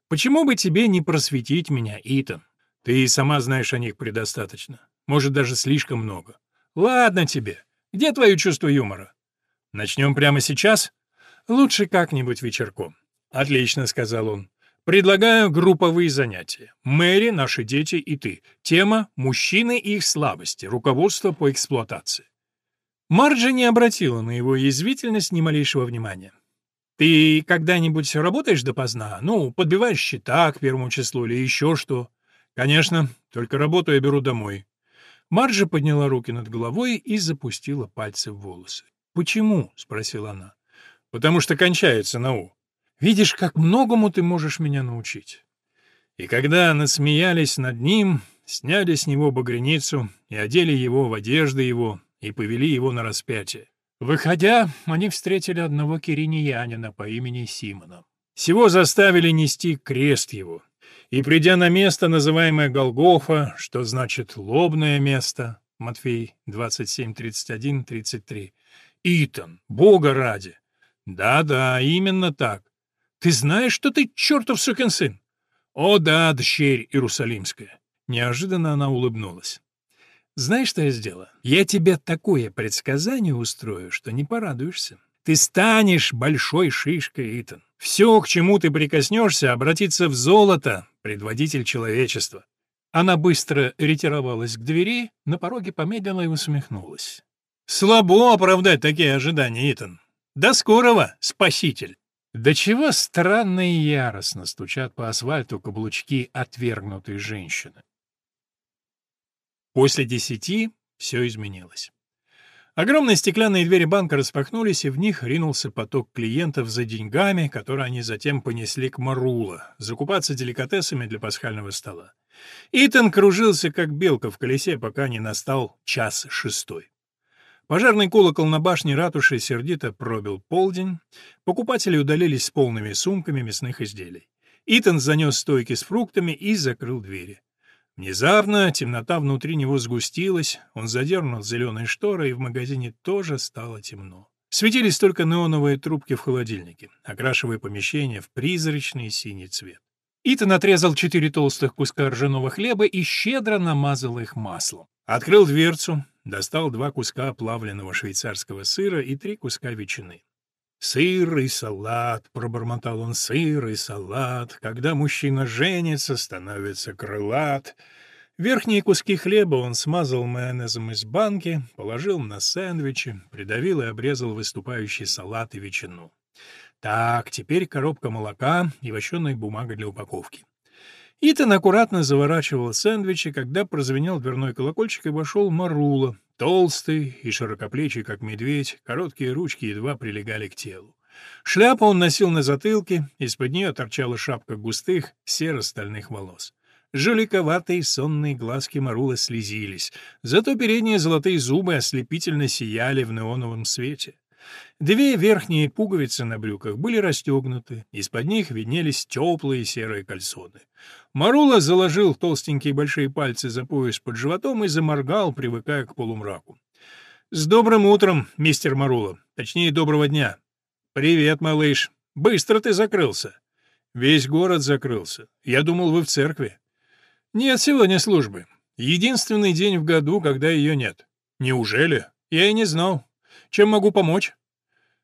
Почему бы тебе не просветить меня, Итан? Ты и сама знаешь о них предостаточно. Может, даже слишком много. Ладно тебе. Где твое чувство юмора? Начнем прямо сейчас? Лучше как-нибудь вечерком. Отлично, сказал он. Предлагаю групповые занятия. Мэри, наши дети и ты. Тема «Мужчины и их слабости. Руководство по эксплуатации». Марджи не обратила на его язвительность ни малейшего внимания. «Ты когда-нибудь работаешь допоздна? Ну, подбиваешь счета к первому числу или еще что?» «Конечно, только работу я беру домой». Марджи подняла руки над головой и запустила пальцы в волосы. «Почему?» — спросила она. «Потому что кончается на «у». Видишь, как многому ты можешь меня научить». И когда насмеялись над ним, сняли с него багряницу и одели его в одежды его и повели его на распятие. Выходя, они встретили одного кириньянина по имени Симона. Всего заставили нести крест его. И, придя на место, называемое Голгофа, что значит «лобное место», Матфей 27, 31, 33, «Итан, Бога ради!» «Да-да, именно так. Ты знаешь, что ты чертов сукин сын?» «О да, дщерь Иерусалимская!» Неожиданно она улыбнулась. «Знаешь, что я сделала? Я тебе такое предсказание устрою, что не порадуешься. Ты станешь большой шишкой, Итан. Все, к чему ты прикоснешься, обратится в золото, предводитель человечества». Она быстро ретировалась к двери, на пороге помедлила и усмехнулась. «Слабо оправдать такие ожидания, Итан. До скорого, спаситель!» До чего странно и яростно стучат по асфальту каблучки отвергнутой женщины. После десяти все изменилось. Огромные стеклянные двери банка распахнулись, и в них ринулся поток клиентов за деньгами, которые они затем понесли к Марула, закупаться деликатесами для пасхального стола. Итан кружился, как белка в колесе, пока не настал час шестой. Пожарный колокол на башне ратуши сердито пробил полдень, покупатели удалились с полными сумками мясных изделий. Итан занес стойки с фруктами и закрыл двери. Внезапно темнота внутри него сгустилась, он задернул зеленые шторы, и в магазине тоже стало темно. Светились только неоновые трубки в холодильнике, окрашивая помещение в призрачный синий цвет. Итан отрезал четыре толстых куска ржаного хлеба и щедро намазал их маслом. Открыл дверцу, достал два куска плавленного швейцарского сыра и три куска ветчины. «Сыр и салат», — пробормотал он, — «сыр и салат. Когда мужчина женится, становится крылат». Верхние куски хлеба он смазал майонезом из банки, положил на сэндвичи, придавил и обрезал выступающий салат и ветчину. Так, теперь коробка молока и вощеная бумага для упаковки. Итан аккуратно заворачивал сэндвичи, когда прозвенел дверной колокольчик и вошел Марула, толстый и широкоплечий, как медведь, короткие ручки едва прилегали к телу. Шляпу он носил на затылке, из-под нее торчала шапка густых серо-стальных волос. Жуликоватые сонные глазки Марула слезились, зато передние золотые зубы ослепительно сияли в неоновом свете. Две верхние пуговицы на брюках были расстегнуты, из-под них виднелись теплые серые кальсоны. Марула заложил толстенькие большие пальцы за пояс под животом и заморгал, привыкая к полумраку. «С добрым утром, мистер Марула. Точнее, доброго дня. Привет, малыш. Быстро ты закрылся. Весь город закрылся. Я думал, вы в церкви. Нет сегодня службы. Единственный день в году, когда ее нет. Неужели? Я и не знал. Чем могу помочь?»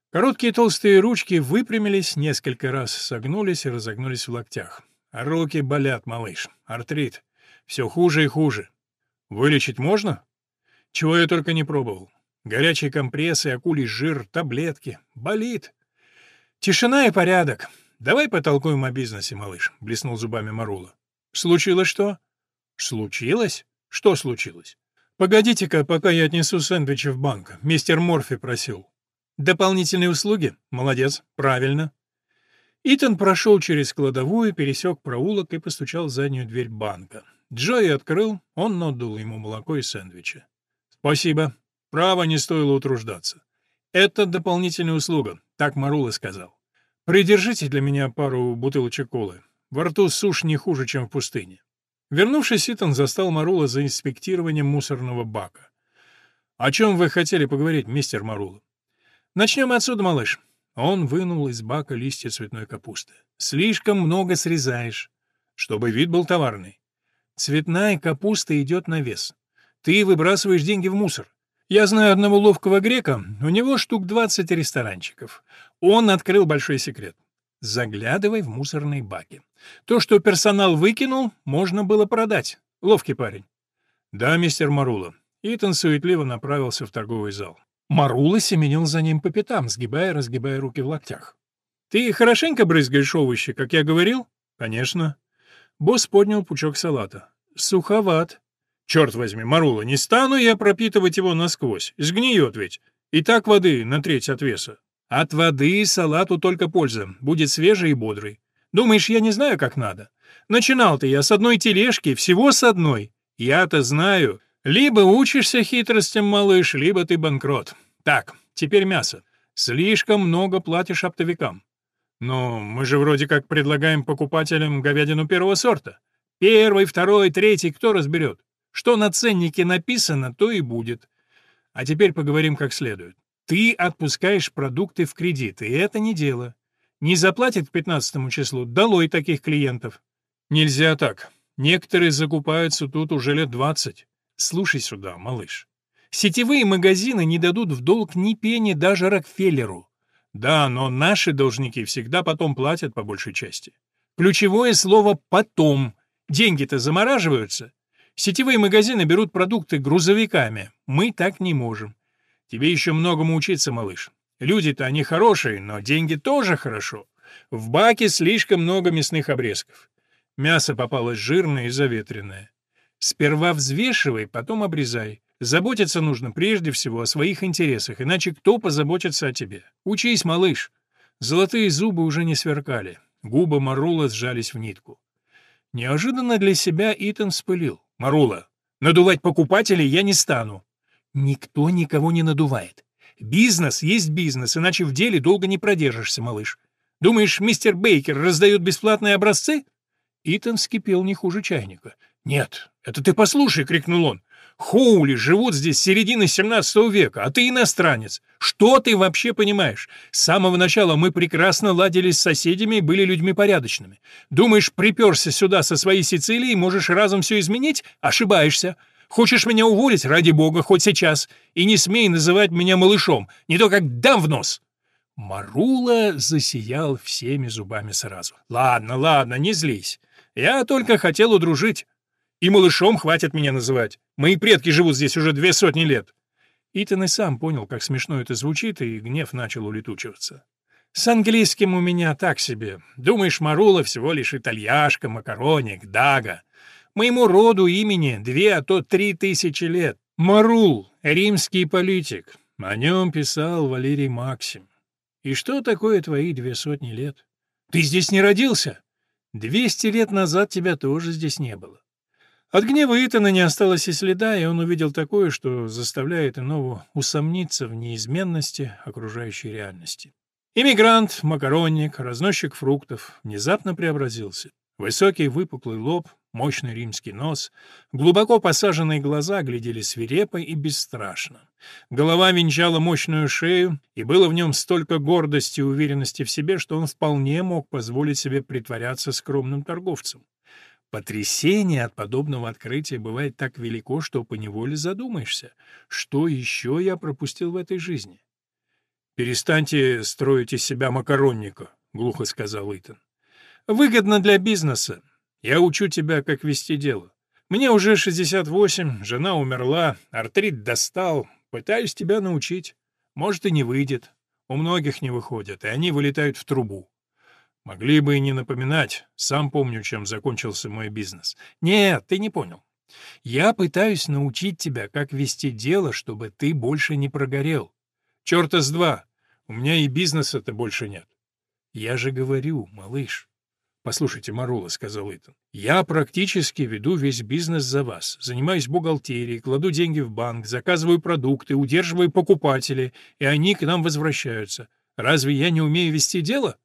Короткие толстые ручки выпрямились, несколько раз согнулись и разогнулись в локтях. «Руки болят, малыш. Артрит. Все хуже и хуже. Вылечить можно?» «Чего я только не пробовал. Горячие компрессы, акулий жир, таблетки. Болит. Тишина и порядок. Давай потолкуем о бизнесе, малыш», — блеснул зубами Марула. «Случилось что?» «Случилось? Что случилось?» «Погодите-ка, пока я отнесу сэндвичи в банк. Мистер Морфи просил». Дополнительные услуги? Молодец, правильно. Итан прошел через кладовую, пересек проулок и постучал в заднюю дверь банка. Джои открыл, он отдал ему молоко и сэндвичи. «Спасибо. Право не стоило утруждаться. Это дополнительная услуга», — так Марула сказал. «Придержите для меня пару бутылочек колы. Во рту сушь не хуже, чем в пустыне». Вернувшись, Итан застал Марула за инспектированием мусорного бака. «О чем вы хотели поговорить, мистер Марула?» Начнем отсюда, малыш. Он вынул из бака листья цветной капусты. Слишком много срезаешь, чтобы вид был товарный. Цветная капуста идет на вес. Ты выбрасываешь деньги в мусор. Я знаю одного ловкого грека, у него штук 20 ресторанчиков. Он открыл большой секрет. Заглядывай в мусорные баки. То, что персонал выкинул, можно было продать. Ловкий парень. Да, мистер Марула. Итан суетливо направился в торговый зал. Марула семенил за ним по пятам, сгибая и разгибая руки в локтях. «Ты хорошенько брызгаешь овощи, как я говорил?» «Конечно». Босс поднял пучок салата. «Суховат». «Черт возьми, Марула, не стану я пропитывать его насквозь. Сгниет ведь. И так воды на треть от веса». «От воды салату только польза. Будет свежий и бодрый. Думаешь, я не знаю, как надо? Начинал-то я с одной тележки, всего с одной. Я-то знаю. Либо учишься хитростям, малыш, либо ты банкрот. Так, теперь мясо. Слишком много платишь оптовикам. Но мы же вроде как предлагаем покупателям говядину первого сорта. Первый, второй, третий, кто разберет? Что на ценнике написано, то и будет. А теперь поговорим как следует. Ты отпускаешь продукты в кредит, и это не дело. Не заплатит к 15 числу, долой таких клиентов. Нельзя так. Некоторые закупаются тут уже лет 20. Слушай сюда, малыш. Сетевые магазины не дадут в долг ни пени даже Рокфеллеру. Да, но наши должники всегда потом платят по большей части. Ключевое слово «потом». Деньги-то замораживаются. Сетевые магазины берут продукты грузовиками. Мы так не можем. Тебе еще многому учиться, малыш. Люди-то они хорошие, но деньги тоже хорошо. В баке слишком много мясных обрезков. Мясо попалось жирное и заветренное. Сперва взвешивай, потом обрезай. Заботиться нужно прежде всего о своих интересах, иначе кто позаботится о тебе? Учись, малыш. Золотые зубы уже не сверкали. Губы Марула сжались в нитку. Неожиданно для себя Итан вспылил. «Марула, надувать покупателей я не стану». «Никто никого не надувает. Бизнес есть бизнес, иначе в деле долго не продержишься, малыш. Думаешь, мистер Бейкер раздает бесплатные образцы?» Итан вскипел не хуже чайника. «Нет, это ты послушай!» — крикнул он. «Хоули живут здесь с середины 17 века, а ты иностранец. Что ты вообще понимаешь? С самого начала мы прекрасно ладили с соседями и были людьми порядочными. Думаешь, приперся сюда со своей Сицилии и можешь разом все изменить? Ошибаешься. Хочешь меня уволить? Ради бога, хоть сейчас. И не смей называть меня малышом, не то как дам в нос!» Марула засиял всеми зубами сразу. «Ладно, ладно, не злись. Я только хотел удружить. И малышом хватит меня называть. Мои предки живут здесь уже две сотни лет». Итан и сам понял, как смешно это звучит, и гнев начал улетучиваться. «С английским у меня так себе. Думаешь, Марула всего лишь итальяшка, макароник, дага. Моему роду имени две, а то три тысячи лет. Марул, римский политик. О нем писал Валерий Максим. И что такое твои две сотни лет? Ты здесь не родился? Двести лет назад тебя тоже здесь не было. От гнева Итана не осталось и следа, и он увидел такое, что заставляет иного усомниться в неизменности окружающей реальности. Иммигрант, макаронник, разносчик фруктов внезапно преобразился. Высокий выпуклый лоб, мощный римский нос, глубоко посаженные глаза глядели свирепо и бесстрашно. Голова венчала мощную шею, и было в нем столько гордости и уверенности в себе, что он вполне мог позволить себе притворяться скромным торговцем. Потрясение от подобного открытия бывает так велико, что поневоле задумаешься, что еще я пропустил в этой жизни. «Перестаньте строить из себя макаронника», — глухо сказал Итан. Выгодно для бизнеса. Я учу тебя, как вести дело. Мне уже 68, жена умерла, артрит достал. Пытаюсь тебя научить. Может, и не выйдет. У многих не выходят, и они вылетают в трубу. Могли бы и не напоминать. Сам помню, чем закончился мой бизнес. Нет, ты не понял. Я пытаюсь научить тебя, как вести дело, чтобы ты больше не прогорел. Черта с два. У меня и бизнеса-то больше нет. Я же говорю, малыш, «Послушайте, Марула», — сказал Итан, — «я практически веду весь бизнес за вас. Занимаюсь бухгалтерией, кладу деньги в банк, заказываю продукты, удерживаю покупателей, и они к нам возвращаются. Разве я не умею вести дело?»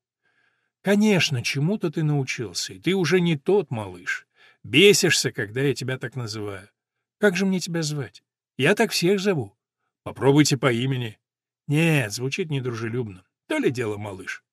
«Конечно, чему-то ты научился, и ты уже не тот малыш. Бесишься, когда я тебя так называю. Как же мне тебя звать? Я так всех зову. Попробуйте по имени». «Нет, звучит недружелюбно. То ли дело малыш.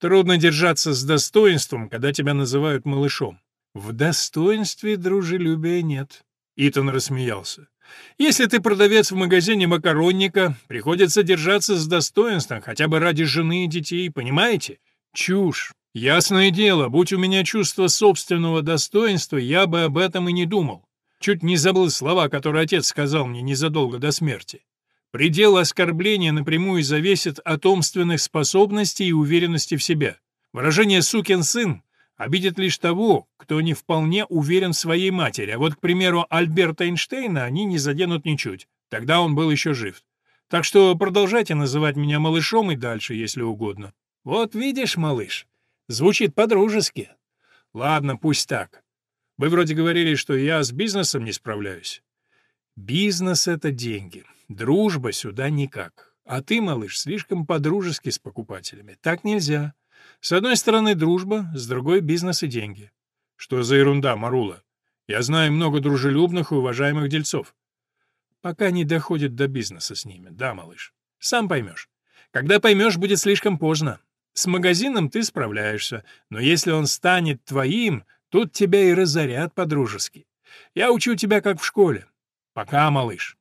Трудно держаться с достоинством, когда тебя называют малышом. В достоинстве дружелюбия нет. Итан рассмеялся. Если ты продавец в магазине макаронника, приходится держаться с достоинством, хотя бы ради жены и детей, понимаете? Чушь. Ясное дело, будь у меня чувство собственного достоинства, я бы об этом и не думал. Чуть не забыл слова, которые отец сказал мне незадолго до смерти. Предел оскорбления напрямую зависит от умственных способностей и уверенности в себе. Выражение «сукин сын» обидит лишь того, кто не вполне уверен в своей матери, а вот, к примеру, Альберта Эйнштейна они не заденут ничуть. Тогда он был еще жив. Так что продолжайте называть меня малышом и дальше, если угодно. Вот видишь, малыш, звучит по-дружески. Ладно, пусть так. Вы вроде говорили, что я с бизнесом не справляюсь. Бизнес — это деньги. Дружба сюда никак. А ты, малыш, слишком по-дружески с покупателями. Так нельзя. С одной стороны дружба, с другой — бизнес и деньги. Что за ерунда, Марула? Я знаю много дружелюбных и уважаемых дельцов. Пока не доходит до бизнеса с ними, да, малыш? Сам поймешь. Когда поймешь, будет слишком поздно. С магазином ты справляешься, но если он станет твоим, тут тебя и разорят по-дружески. Я учу тебя как в школе. Пока, малыш.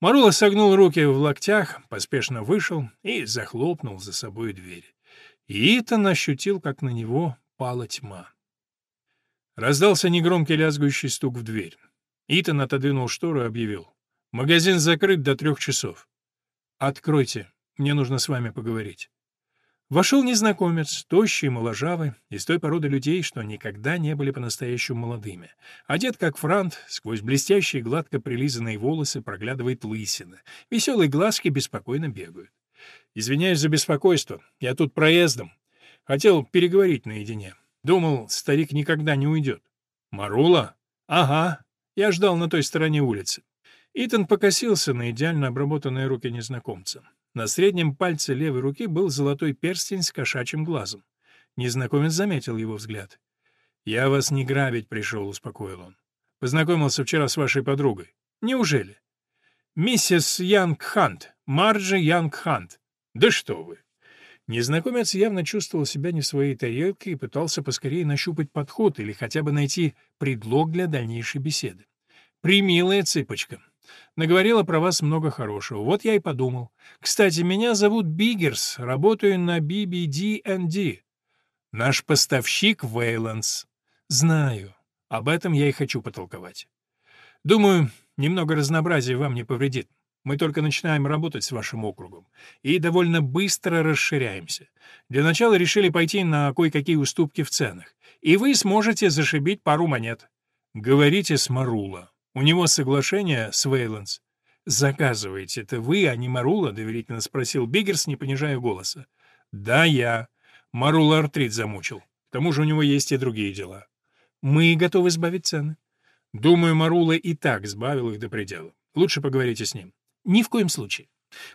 Марула согнул руки в локтях, поспешно вышел и захлопнул за собой дверь. И Итан ощутил, как на него пала тьма. Раздался негромкий лязгающий стук в дверь. Итан отодвинул штору и объявил. «Магазин закрыт до трех часов. Откройте, мне нужно с вами поговорить». Вошел незнакомец, тощий, моложавый, из той породы людей, что никогда не были по-настоящему молодыми. Одет как франт, сквозь блестящие гладко прилизанные волосы проглядывает лысина. Веселые глазки беспокойно бегают. «Извиняюсь за беспокойство, я тут проездом. Хотел переговорить наедине. Думал, старик никогда не уйдет». «Марула?» «Ага, я ждал на той стороне улицы». Итан покосился на идеально обработанные руки незнакомца. На среднем пальце левой руки был золотой перстень с кошачьим глазом. Незнакомец заметил его взгляд. «Я вас не грабить пришел», — успокоил он. «Познакомился вчера с вашей подругой. Неужели?» «Миссис Янг Хант, Марджи Янг Хант». «Да что вы!» Незнакомец явно чувствовал себя не в своей тарелке и пытался поскорее нащупать подход или хотя бы найти предлог для дальнейшей беседы. «Примилая цыпочка, Наговорила про вас много хорошего. Вот я и подумал. Кстати, меня зовут Биггерс, работаю на BBD&D. Наш поставщик Вейландс. Знаю. Об этом я и хочу потолковать. Думаю, немного разнообразия вам не повредит. Мы только начинаем работать с вашим округом и довольно быстро расширяемся. Для начала решили пойти на кое-какие уступки в ценах, и вы сможете зашибить пару монет. Говорите с Марула. У него соглашение с Вейландс. «Заказываете это вы, а не Марула?» — доверительно спросил Биггерс, не понижая голоса. «Да, я. Марула артрит замучил. К тому же у него есть и другие дела. Мы готовы сбавить цены». «Думаю, Марула и так сбавил их до предела. Лучше поговорите с ним». «Ни в коем случае.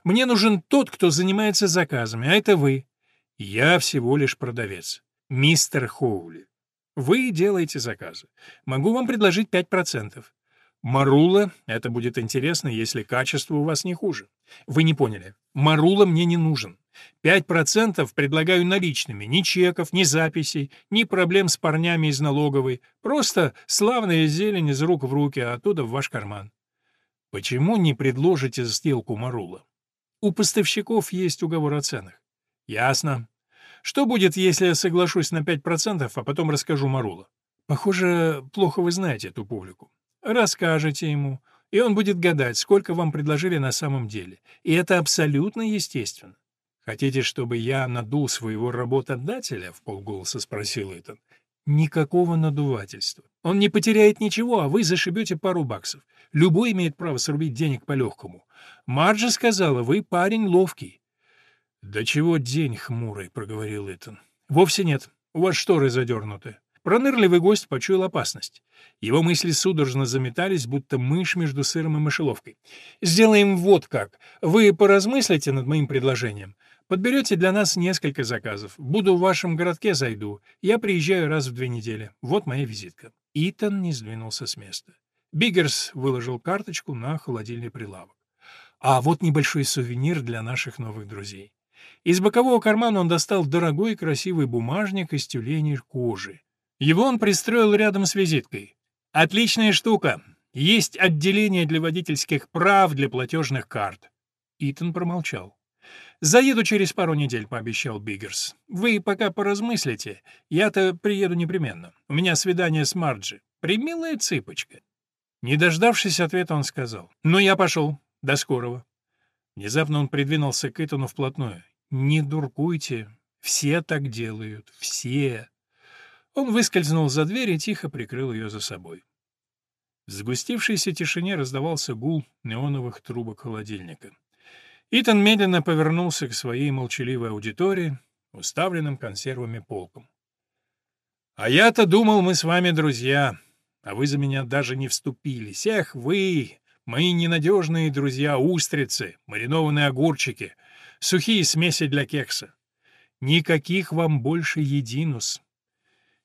Мне нужен тот, кто занимается заказами, а это вы». «Я всего лишь продавец. Мистер Хоули. Вы делаете заказы. Могу вам предложить пять процентов. Марула, это будет интересно, если качество у вас не хуже. Вы не поняли. Марула мне не нужен. Пять процентов предлагаю наличными, ни чеков, ни записей, ни проблем с парнями из налоговой. Просто славная зелень из рук в руки, а оттуда в ваш карман. Почему не предложите сделку Марула? У поставщиков есть уговор о ценах. Ясно. Что будет, если я соглашусь на 5%, а потом расскажу Марула? Похоже, плохо вы знаете эту публику. Расскажете ему, и он будет гадать, сколько вам предложили на самом деле. И это абсолютно естественно. «Хотите, чтобы я надул своего работодателя?» — в полголоса спросил Итан. Никакого надувательства. Он не потеряет ничего, а вы зашибете пару баксов. Любой имеет право срубить денег по-легкому. Марджа сказала, вы парень ловкий. — Да чего день хмурый, — проговорил Итан. — Вовсе нет. У вас шторы задернуты. Пронырливый гость почуял опасность. Его мысли судорожно заметались, будто мышь между сыром и мышеловкой. «Сделаем вот как. Вы поразмыслите над моим предложением. Подберете для нас несколько заказов. Буду в вашем городке, зайду. Я приезжаю раз в две недели. Вот моя визитка». Итан не сдвинулся с места. Биггерс выложил карточку на холодильный прилавок. «А вот небольшой сувенир для наших новых друзей». Из бокового кармана он достал дорогой красивый бумажник из тюленьей кожи. Его он пристроил рядом с визиткой. «Отличная штука. Есть отделение для водительских прав для платежных карт». Итан промолчал. «Заеду через пару недель», — пообещал Биггерс. «Вы пока поразмыслите. Я-то приеду непременно. У меня свидание с Марджи. Примилая цыпочка». Не дождавшись ответа, он сказал. «Ну, я пошел. До скорого». Внезапно он придвинулся к Итану вплотную. «Не дуркуйте. Все так делают. Все». Он выскользнул за дверь и тихо прикрыл ее за собой. В сгустившейся тишине раздавался гул неоновых трубок холодильника. Итан медленно повернулся к своей молчаливой аудитории, уставленным консервами полком. «А я-то думал, мы с вами друзья. а вы за меня даже не вступились. Эх, вы, мои ненадежные друзья-устрицы, маринованные огурчики, сухие смеси для кекса. Никаких вам больше единус.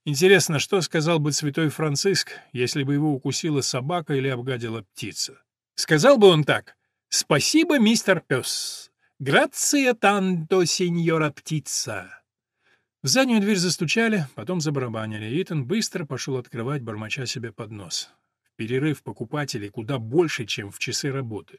Интересно, что сказал бы святой Франциск, если бы его укусила собака или обгадила птица? Сказал бы он так. «Спасибо, мистер пес. Грация танто, сеньора птица». В заднюю дверь застучали, потом забарабанили. Итан быстро пошел открывать, бормоча себе под нос. В перерыв покупателей куда больше, чем в часы работы.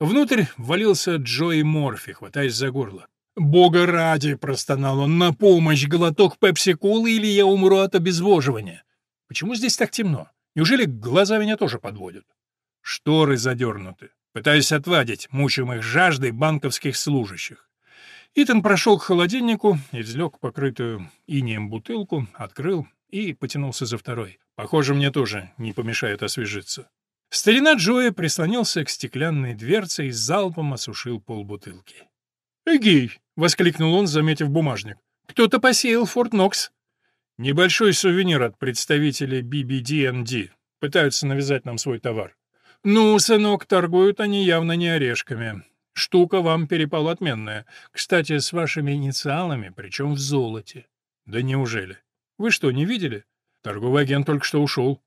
Внутрь ввалился Джои Морфи, хватаясь за горло. «Бога ради!» — простонал он. «На помощь! Глоток пепси-колы, или я умру от обезвоживания!» «Почему здесь так темно? Неужели глаза меня тоже подводят?» Шторы задернуты. Пытаюсь отвадить мучимых жаждой банковских служащих. Итан прошел к холодильнику, извлек покрытую инеем бутылку, открыл и потянулся за второй. Похоже, мне тоже не помешает освежиться. Старина Джоя прислонился к стеклянной дверце и залпом осушил полбутылки. «Эгей!» — воскликнул он, заметив бумажник. «Кто-то посеял Форт Нокс». «Небольшой сувенир от представителей BBD&D. Пытаются навязать нам свой товар». «Ну, сынок, торгуют они явно не орешками. Штука вам перепала отменная. Кстати, с вашими инициалами, причем в золоте». «Да неужели? Вы что, не видели? Торговый агент только что ушел».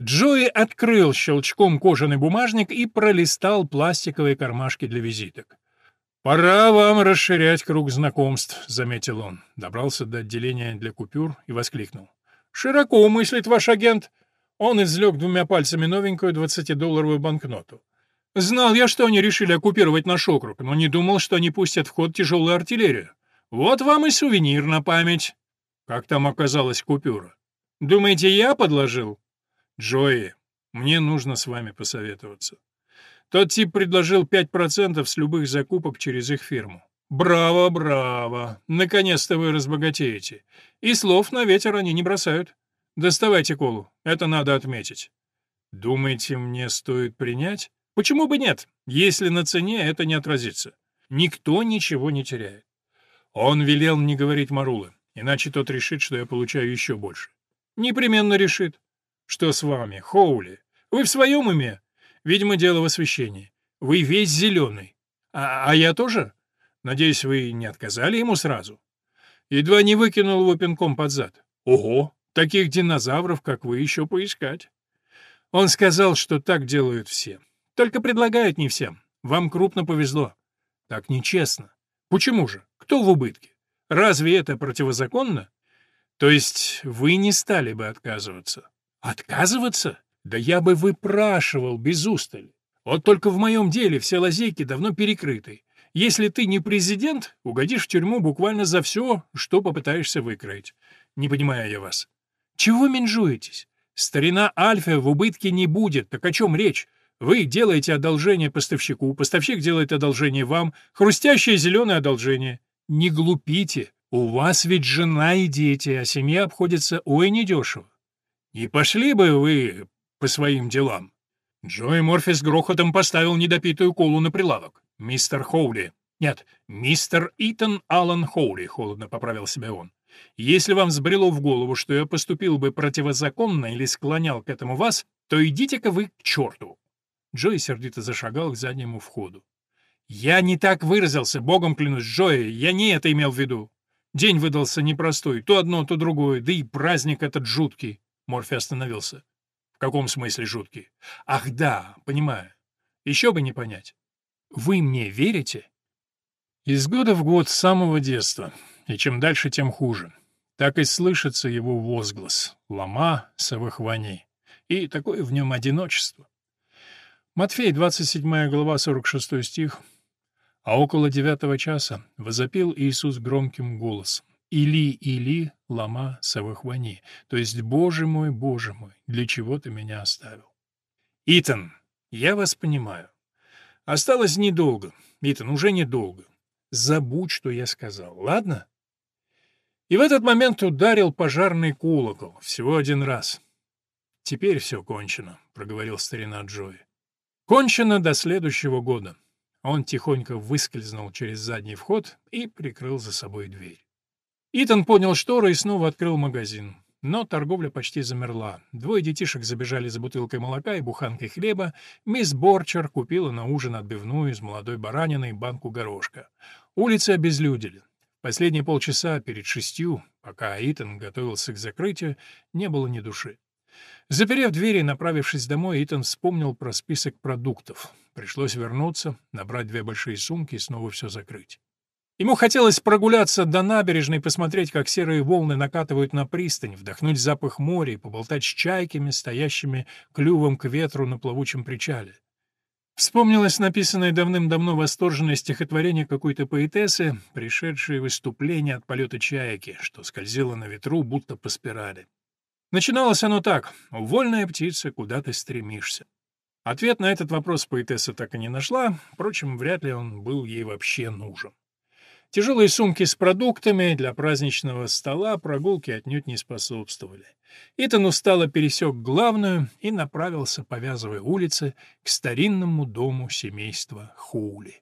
Джои открыл щелчком кожаный бумажник и пролистал пластиковые кармашки для визиток. «Пора вам расширять круг знакомств», — заметил он. Добрался до отделения для купюр и воскликнул. «Широко мыслит ваш агент». Он извлек двумя пальцами новенькую двадцатидолларовую банкноту. «Знал я, что они решили оккупировать наш округ, но не думал, что они пустят в ход тяжелую артиллерию. Вот вам и сувенир на память». Как там оказалась купюра? «Думаете, я подложил?» «Джои, мне нужно с вами посоветоваться». Тот тип предложил 5% с любых закупок через их фирму. «Браво, браво! Наконец-то вы разбогатеете. И слов на ветер они не бросают. Доставайте колу, это надо отметить». «Думаете, мне стоит принять?» «Почему бы нет, если на цене это не отразится? Никто ничего не теряет». Он велел не говорить Марулы, иначе тот решит, что я получаю еще больше. «Непременно решит. Что с вами, Хоули? Вы в своем уме? Видимо, дело в освещении. Вы весь зеленый. А, а я тоже? Надеюсь, вы не отказали ему сразу? Едва не выкинул его пинком под зад. Ого, таких динозавров, как вы, еще поискать. Он сказал, что так делают все. Только предлагают не всем. Вам крупно повезло. Так нечестно. Почему же? Кто в убытке? Разве это противозаконно? То есть вы не стали бы отказываться? Отказываться? Да я бы выпрашивал без устали. Вот только в моем деле все лазейки давно перекрыты. Если ты не президент, угодишь в тюрьму буквально за все, что попытаешься выкроить. Не понимаю я вас. Чего менжуетесь? Старина Альфа в убытке не будет, так о чем речь? Вы делаете одолжение поставщику, поставщик делает одолжение вам, хрустящее зеленое одолжение. Не глупите, у вас ведь жена и дети, а семья обходится ой недешево. Не пошли бы вы по своим делам. Джой Морфи с грохотом поставил недопитую колу на прилавок. «Мистер Хоули». «Нет, мистер Итан Аллан Хоули», — холодно поправил себя он. «Если вам взбрело в голову, что я поступил бы противозаконно или склонял к этому вас, то идите-ка вы к черту». Джой сердито зашагал к заднему входу. «Я не так выразился, богом клянусь, Джои, я не это имел в виду. День выдался непростой, то одно, то другое, да и праздник этот жуткий». Морфи остановился каком смысле жуткий? Ах да, понимаю. Еще бы не понять. Вы мне верите? Из года в год с самого детства. И чем дальше, тем хуже. Так и слышится его возглас. Лома, совыхвани. И такое в нем одиночество. Матфей, 27 глава, 46 стих. А около девятого часа возопил Иисус громким голосом. Или, или, лама савахвани, то есть, боже мой, боже мой, для чего ты меня оставил? Итан, я вас понимаю. Осталось недолго. Итан, уже недолго. Забудь, что я сказал, ладно? И в этот момент ударил пожарный колокол, всего один раз. «Теперь все кончено», — проговорил старина Джои. «Кончено до следующего года». Он тихонько выскользнул через задний вход и прикрыл за собой дверь. Итан поднял шторы и снова открыл магазин. Но торговля почти замерла. Двое детишек забежали за бутылкой молока и буханкой хлеба. Мисс Борчер купила на ужин отбивную из молодой баранины и банку горошка. Улицы обезлюдили. Последние полчаса перед шестью, пока Итан готовился к закрытию, не было ни души. Заперев двери и направившись домой, Итан вспомнил про список продуктов. Пришлось вернуться, набрать две большие сумки и снова все закрыть. Ему хотелось прогуляться до набережной, посмотреть, как серые волны накатывают на пристань, вдохнуть запах моря и поболтать с чайками, стоящими клювом к ветру на плавучем причале. Вспомнилось написанное давным-давно восторженное стихотворение какой-то поэтессы, пришедшее выступление от полета чайки, что скользило на ветру, будто по спирали. Начиналось оно так «Вольная птица, куда ты стремишься?». Ответ на этот вопрос поэтесса так и не нашла, впрочем, вряд ли он был ей вообще нужен. Тяжелые сумки с продуктами для праздничного стола прогулки отнюдь не способствовали. Итан устало пересек главную и направился, повязывая улицы, к старинному дому семейства Хоули.